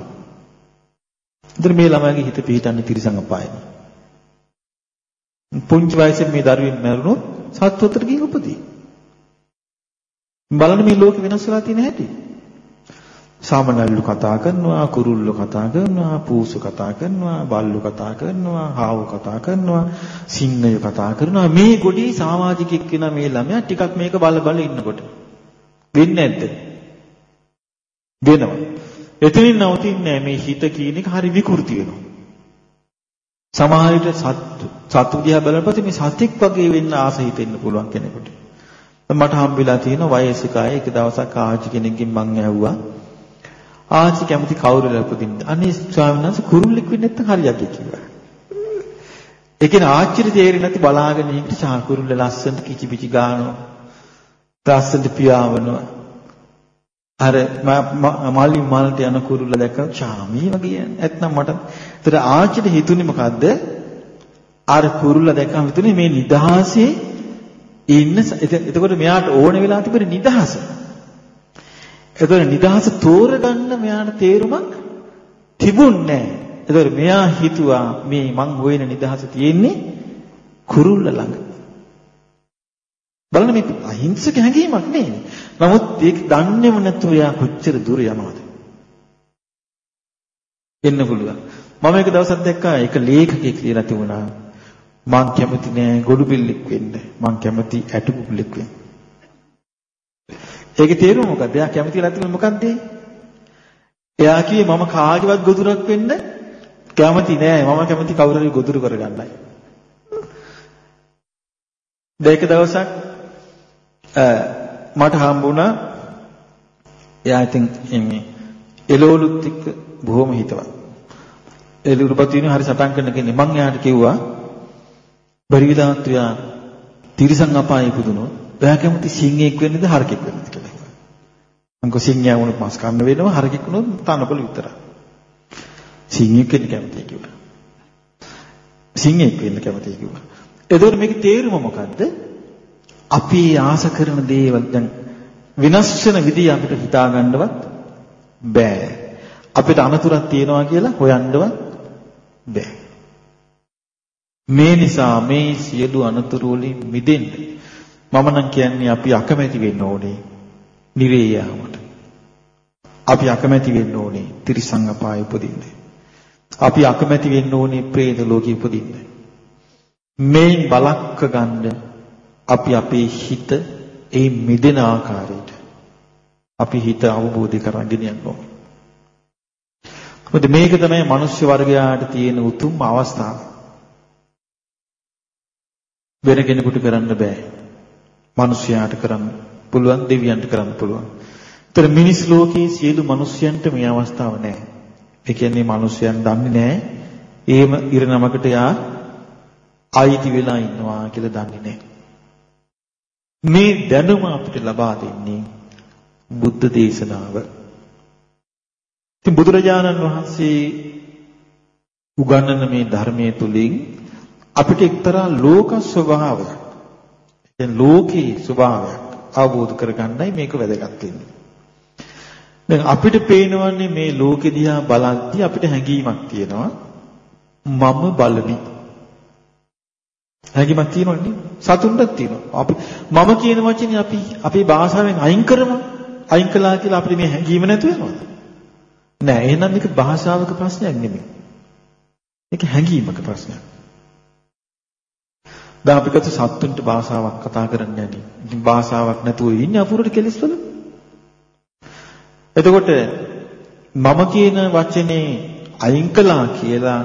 Speaker 1: ඉතින් මේ ළමයාගේ හිත පිහිටන්නේ තිරසං අපායනේ. පුංචි වයසේ මේ දරුවෙක් මැරුණොත් සත්වතර ගිහින් උපදී. බලන්න මේ ලෝකෙ වෙනස් වෙලා තියෙන හැටි. සාමනල්ලු කතා කරනවා, කුරුල්ලෝ කතා කරනවා, පූසු කතා කරනවා, බල්ලු කතා කරනවා, හාවු කතා කරනවා, සිංහයෝ කතා කරනවා. මේ ගොඩේ සමාජිකෙක් වෙන මේ ළමයා ටිකක් මේක බල බල ඉන්නකොට වෙන්නේ නැද්ද? වෙනවා. එතනින් නවතින්නේ මේ හිත කියන එක හරි විකෘති වෙනවා. සමහර විට සත්තු සත්තු දිහා බලනකොට මේ සතෙක් වගේ වෙන්න ආස හිතෙන්න පුළුවන් කෙනෙකුට. මට හම්බෙලා තියෙන වයසක අය එක දවසක් ආච්චි කෙනෙක්ගෙන් මං ඇහුවා ආච්චි කැමති කවුරුද උපදින්න. අනේ ස්වාමීන් වහන්සේ කුරුල්ලෙක් වෙන්න නැත්නම් හරියගේ කිව්වා. ඒ කියන්නේ ආච්චිට තේරෙන්නේ නැති බලාගෙන ඉන්න චා කුරුල්ල ලස්සනට කිචි පිචි ගානවා. ලස්සනට පියාවනවා. අර මල්ලි මල්ට යන කුරුල්ල දැක්ක චාමී වගේ නැත්නම් මට ඒතර ආච්චිට හිතුනේ මොකද්ද? අර කුරුල්ල දැක්කම හිතුනේ මේ නිදහසේ ඉන්න එතකොට මෙයාට ඕන වෙලා තිබෙන නිදහස. එතකොට නිදහස තෝරගන්න මෙයාට තේරුමක් තිබුණේ නැහැ. එතකොට මෙයා හිතුවා මේ මං හොයන නිදහස තියෙන්නේ කුරුල්ල ළඟ. බලන්න මේ අහිංසක හැඟීමක් නේ. නමුත් ඒක දන්නේම නැතුව එයා කොච්චර දුර යනවද? එන්න පුළුවන්. මම එක දවසක් දැක්කා එක ලේඛකයෙක් කියලා තිබුණා. මං කැමති නෑ ගොඩු බිල්ලෙක් වෙන්න. මං කැමති ඇටු කුකුලෙක් වෙන්න. ඒකේ තේරුම මොකද්ද? එයා කැමති වෙලා තිබුණේ මොකද්ද? එයා කිව්වේ මම කාගේවත් ගොදුරක් වෙන්න කැමති නෑ. මම කැමති කවුරු හරි ගොදුරු කරගන්නයි. දෙක දවසක් මට හම්බුණා එයා ඉතින් එන්නේ එළවලුත් එක්ක බොහොම හිතවත්. එළවලුපත් වෙන හරි සටන් කරන කෙනෙක්. මං එයාට කිව්වා බැරි විලාත් ඔයා තිරිසන් අපායේ ඉපදුනොත් ඔයා කැමති සිංහෙක් වෙන්නද හරකෙක් වෙන්නද කියලා කිව්වා. අංක සිංහයා වුණොත් මාස් කන්න වෙනවා හරකෙක් වුණොත් තනකොළ විතරයි. සිංහෙක් වෙන්න කැමතියි කිව්වා. සිංහෙක් වෙන්න කැමතියි කිව්වා. එතකොට මේකේ තේරුම මොකද්ද? අපි ආස කරන දේවල් දැන් විනාශ වෙන විදිය අපිට හිතා ගන්නවත් බෑ. අපිට අනතුරක් තියනවා කියලා හොයන්නවත් බෑ. මේ නිසා මේ සියලු අනතුරු වලින් මිදෙන්න මම නම් කියන්නේ අපි අකමැති වෙන්න ඕනේ නිරේ යාමට. අපි අකමැති වෙන්න ඕනේ තිරිසං අපාය උපදින්න. අපි අකමැති වෙන්න ඕනේ പ്രേත ලෝකෙ උපදින්න. මේ බලක්ක ගන්න අපි අපේ හිත ඒ මිදෙන ආකාරයට අපි හිත අවබෝධ කරගෙන යන්න ඕනේ. මොකද මේක තමයි මිනිස් වර්ගයාට තියෙන උතුම් අවස්ථාව. වෙන කෙනෙකුට කරන්න බෑ. මිනිස්යාට කරන්න පුළුවන් දෙවියන්ට කරන්න පුළුවන්. ඒතර මිනිස් ලෝකයේ සියලු මිනිස්යන්ට මේ අවස්ථාව නැහැ. ඒ කියන්නේ මිනිස්යන් දන්නේ නැහැ. එහෙම ඉරණමකට යා ආයිති වෙලා ඉන්නවා කියලා දන්නේ නැහැ. මේ දැනුම අපිට ලබා දෙන්නේ බුද්ධ දේශනාව. ඉතින් බුදුරජාණන් වහන්සේ උගන්වන මේ ධර්මයේ තුලින් අපිට එක්තරා ලෝක ස්වභාවයක් දැන් ලෝකේ ස්වභාවයක් අවබෝධ කරගන්නයි මේක වැදගත් වෙන්නේ. දැන් අපිට පේනවන්නේ මේ ලෝකෙ දිහා බලද්දී අපිට හැඟීමක් තියෙනවා මම බලමි. හැඟීමක් තියෙනවනේ සතුටක් තියෙනවා. අපි මම කියන වචනේ අපි අපේ භාෂාවෙන් අයින් කරමු. අයින් කළා කියලා අපිට මේ හැඟීම නැතු වෙනවද? නෑ එහෙනම් මේක භාෂාවක ප්‍රශ්නයක් නෙමෙයි. මේක හැඟීමක ප්‍රශ්නයක්. දැන් අපි කතු සත්තුන්ට භාෂාවක් කතා කරන්නේ නැණි. ඉතින් භාෂාවක් නැතුව ඉන්නේ අපුරට කෙලස් වල. එතකොට මම කියන වචනේ අයින් කළා කියලා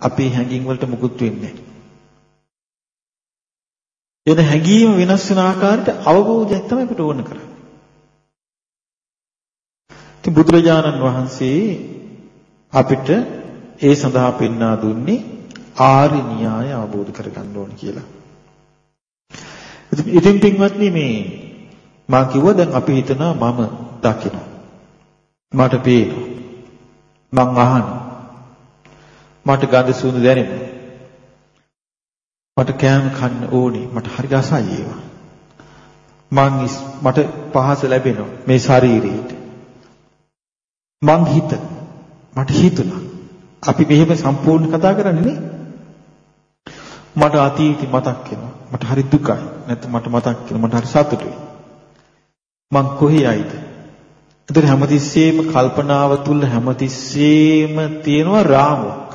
Speaker 1: අපේ හැඟීම් වලට මුකුත් වෙන්නේ නැහැ. එන හැඟීම වෙනස් වෙන ආකාරයට අවබෝධයක් තමයි අපිට ඕන කරන්නේ. ඉතින් බුදුරජාණන් වහන්සේ අපිට ඒ සඳහා පෙන්වා දුන්නේ ආර්ය න්‍යාය අවබෝධ කරගන්න ඕන කියලා. ඉතින් පින්වත්නි මේ මා කිව්වා දැන් අපි හිතනවා මම දකිනවා. මට පේනවා. මං අහනවා. මට ගඳ සුවඳ දැනෙනවා. මට කෑම කන්න ඕනේ. මට හරි රසයි ඒවා. මං මට පහස ලැබෙනවා මේ ශරීරයට. මං හිත මට හිතුණා. අපි මෙහෙම සම්පූර්ණ කතා කරන්නේ නේ. මට අතීතේ මතක් වෙනවා. මට හරි දුකයි. නැත්නම් මට මතක් වෙනවා. මට හරි සතුටුයි. මං කොහේ ආයිද? එතකොට හැමතිස්සෙම කල්පනාව තුල හැමතිස්සෙම තියෙනවා රාමුවක්.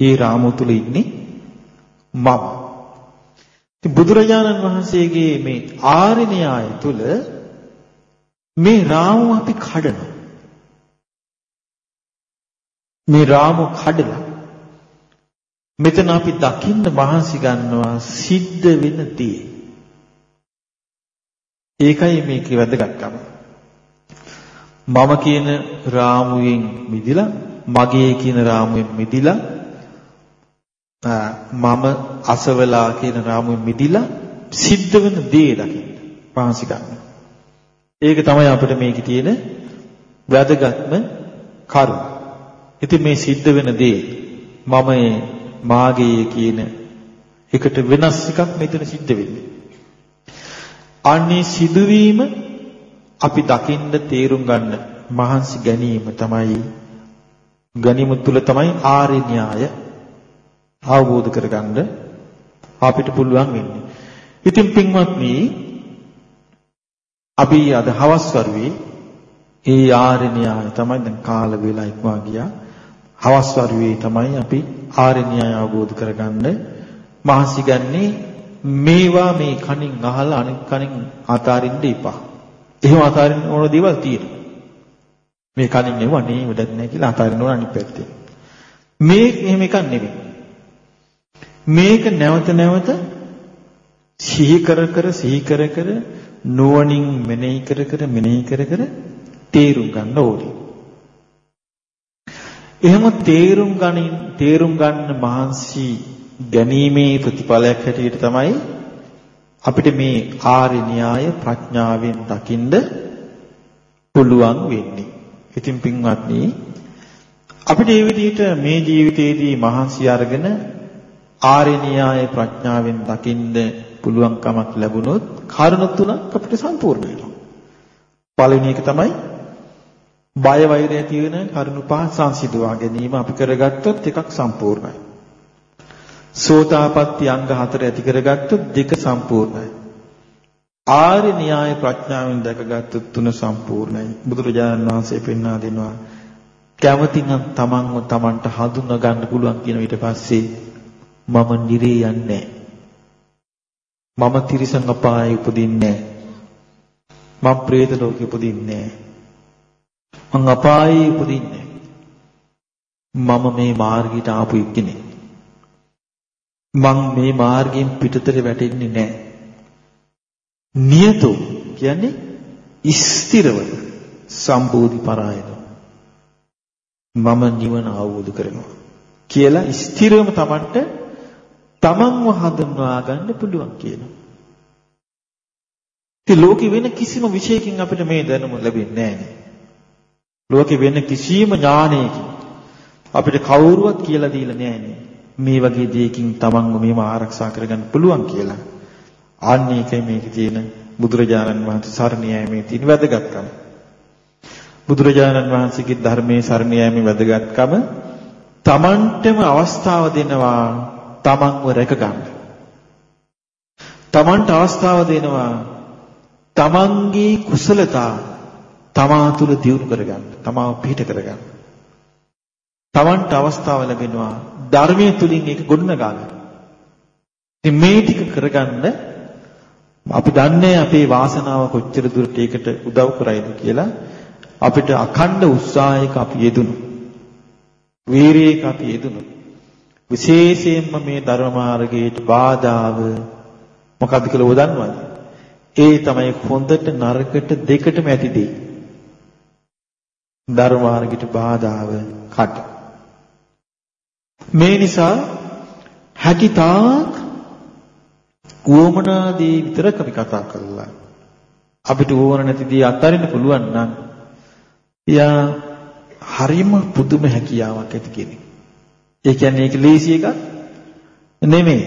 Speaker 1: ඒ රාමුව තුල ඉන්නේ මම. ඉතින් බුදුරජාණන් වහන්සේගේ මේ ආර්ය න්‍යාය තුල මේ රාමුව අපි කඩනවා. මේ රාමුව කඩලා මෙතන අපි දකින්න මහන්සි ගන්නවා සිද්ධ වෙන දේ. ඒකයි මේකේ වැදගත්කම. මම කියන රාමුවෙන් මිදිලා මගේ කියන රාමුවෙන් මිදිලා මම අසවලා කියන රාමුවෙන් මිදිලා සිද්ධ වෙන දේ දකින්න පහසි ගන්න. ඒක තමයි අපිට මේකේ තියෙන වැදගත්ම කරුණ. ඉතින් මේ සිද්ධ වෙන දේ මම මාගේ කියන එකට වෙනස් එකක් මෙතන සිද්ධ වෙන්නේ. අන්නේ සිදුවීම අපි දකින්න තේරුම් ගන්න මහන්සි ගැනීම තමයි ගැනීම තුල තමයි ආර්ය න්‍යාය අවබෝධ කරගන්න අපිට පුළුවන් වෙන්නේ. ඉතින් පින්වත්නි අපි අද හවස් වරුවේ ඒ ආර්ය න්‍යාය තමයි දැන් කාල වේලා ඉක්මවා ගියා. හවස් වරුවේ තමයි අපි ආර්ය න්‍යාය අවබෝධ කරගන්න මහන්සි ගන්නේ මේවා මේ කණින් අහලා අනිත් කණින් අතාරින්න එපා. එහෙම අතාරින්න ඕන දේවල් තියෙනවා. මේ කලින් නෙවෙයි නේ වැඩක් නැහැ කියලා අතාරින්න ඕන අනිත් පැත්තේ. මේ එහෙම එකක් නෙවෙයි. මේක නැවත නැවත සිහි කර කර සිහි කර කර නුවණින් මෙනෙහි කර කර මෙනෙහි කර කර තේරුම් ගන්න ඕනේ. එහෙම තේරුම් ගනින් තේරුම් ගන්න මහන්සි ගැනීමේ ප්‍රතිඵලයක් හැටියට තමයි අපිට මේ ආර්ය න්‍යාය ප්‍රඥාවෙන් දකින්න පුළුවන් වෙන්නේ. ඉතින් පින්වත්නි අපිට මේ විදිහට මේ ජීවිතයේදී මහන්සි අරගෙන ආර්ය න්‍යාය ප්‍රඥාවෙන් දකින්න පුළුවන්කමක් ලැබුණොත් කාරණ තුනක් අපිට සම්පූර්ණ වෙනවා. පළවෙනි එක තමයි බය වෛරය ඇති වෙන කරුණු පහ සංසිඳවා ගැනීම අපි කරගත්තොත් එකක් සම්පූර්ණයි. සෝතාපට්ටි අංග හතර ඇති කරගත්තොත් දෙක සම්පූර්ණයි. ආර්ය න්‍යාය ප්‍රඥාවෙන් දැකගත්තොත් තුන සම්පූර්ණයි. බුදුරජාණන් වහන්සේ පෙන්වා දෙනවා කැමතිනම් තමන්ව තමන්ට හඳුනා ගන්න පුළුවන් කියන ඊට පස්සේ මම නිරේ යන්නේ මම තිරිසන් අපායේ උපදින්නේ මම പ്രേත ලෝකෙ උපදින්නේ මං අපායේ උපදින්නේ මම මේ මාර්ගයට ආපු එක්කෙනෙක් මං මේ මාර්ගයෙන් පිටතට වැටෙන්නේ නැහැ. නියතෝ කියන්නේ ස්ථිරව සම්බෝධි පරායන. මම නිවන අවබෝධ කරනවා කියලා ස්ථිරවම Tamanට Tamanව හඳුන්වා ගන්න පුළුවන් කියනවා. ඉතින් ලෝකෙ වෙන කිසිම විශේෂකින් අපිට මේ දැනුම ලැබෙන්නේ නැහැ. ලෝකෙ වෙන කිසියම් ඥානයකින් අපිට කවුරුවත් කියලා දීලා නැහැ මේ වගේ දෙයකින් තමන්ව මේව ආරක්ෂා කරගන්න පුළුවන් කියලා. අන්න ඒකයි මේකේ තියෙන බුදුරජාණන් වහන්සේ සරණ යෑමේ තියෙන වැදගත්කම. බුදුරජාණන් වහන්සේගේ ධර්මයේ සරණ යෑමේ වැදගත්කම තමන්ටම අවස්ථාව දෙනවා තමන්ව රැකගන්න. තමන්ට අවස්ථාව දෙනවා තමන්ගේ කුසලතා තමා තුළ දියුණු කරගන්න, තමාව පිහිට කරගන්න. තමන්ට අවස්ථාව ලැබෙනවා ධර්මයේ තුලින් ඒක ගොඩනගා ගන්න. ඉතින් මේ ටික කරගන්න අපි දන්නේ අපේ වාසනාව කොච්චර දුරට ඒකට උදව් කරයිද කියලා අපිට අඛණ්ඩ උත්සාහයක අපි යෙදුණු. වීරියක අපි යෙදුණු. විශේෂයෙන්ම මේ ධර්ම මාර්ගයට බාධාව මොකද්ද කියලා ඔබ දන්නවද? ඒ තමයි හොඳට නරකට දෙකටම ඇති දේ. ධර්ම මාර්ගයට බාධාව කට. මේ නිසා හැකිතාක් උවමනාදී විතරක් අපි කතා කළා. අපිට ඕන නැති දේ අත්හරින්න පුළුවන් නම් එයා හරිම පුදුම හැකියාවක් ඇති කෙනෙක්. ඒ කියන්නේ ඒක ලේසි එකක් නෙමෙයි.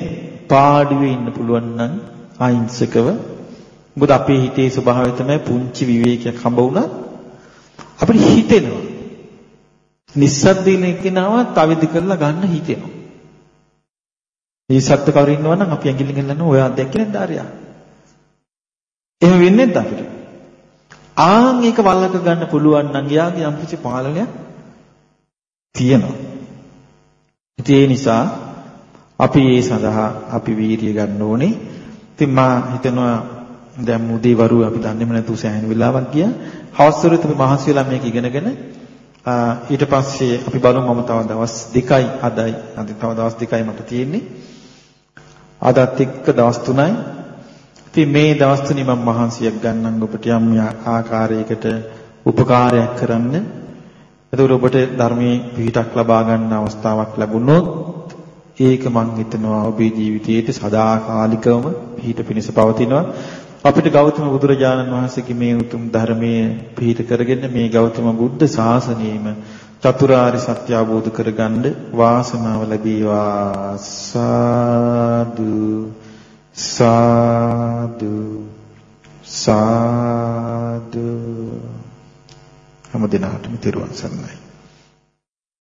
Speaker 1: පාඩුවේ ඉන්න පුළුවන් නම් අහිංසකව මොකද අපේ හිතේ ස්වභාවය තමයි පුංචි විවේකයක් හම්බ වුණා අපිට හිතෙනවා. නිස්සද්දින එක්කෙනාව තවිදි කරලා ගන්න හිතෙනවා. මේ සත්‍ය කවුරු ඉන්නවා නම් අපි ඇඟිල්ලෙන් ගෙන්නනවා ඔයා දැක්කේ නැද්ද ආර්යා? එහෙම වෙන්නේ නැද්ද අපිට? ආන් ඒක වල්ලක ගන්න පුළුවන් නම් යාගේ යම් කිසි පාලනයක් තියෙනවා. ඉතින් ඒ නිසා අපි ඒ සඳහා අපි වීරිය ගන්න ඕනේ. ඉතින් මා හිතනවා දැන් මුදී වරු අපි දන්නේම නැතුව සෑහෙන වෙලාවක් ගියා. හවස් වරුවේ අපි මහන්සි වෙලා මේක ඉගෙනගෙන ඊට පස්සේ අපි බලමු මම තව දවස් දෙකයි අදයි අද තව දවස් දෙකයි මට තියෙන්නේ. අදත් එක්ක දවස් 3යි. ඉතින් මේ දවස් තුනේ මම මහන්සියක් ගන්නම් ඔබට යම් ආකාරයකට උපකාරයක් කරන්න. එතකොට ඔබට ධර්මයේ පිහිටක් ලබා ගන්න අවස්ථාවක් ලැබුණොත් ඒක මං හිතනවා ඔබේ ජීවිතයේ සදාකාලිකවම පිහිට පිණිස පවතිනවා. අපිට ගෞතම බුදුරජාණන් වහන්සේගේ මේ උතුම් ධර්මයේ පිහිට කරගෙන මේ ගෞතම බුද්ධ ශාසනයෙම චතුරාර්ය සත්‍ය අවබෝධ කරගන්න වාසනාව ලැබේවා. සාදු. සාදු. සාදු. හැම දිනාටම තෙරුවන් සරණයි.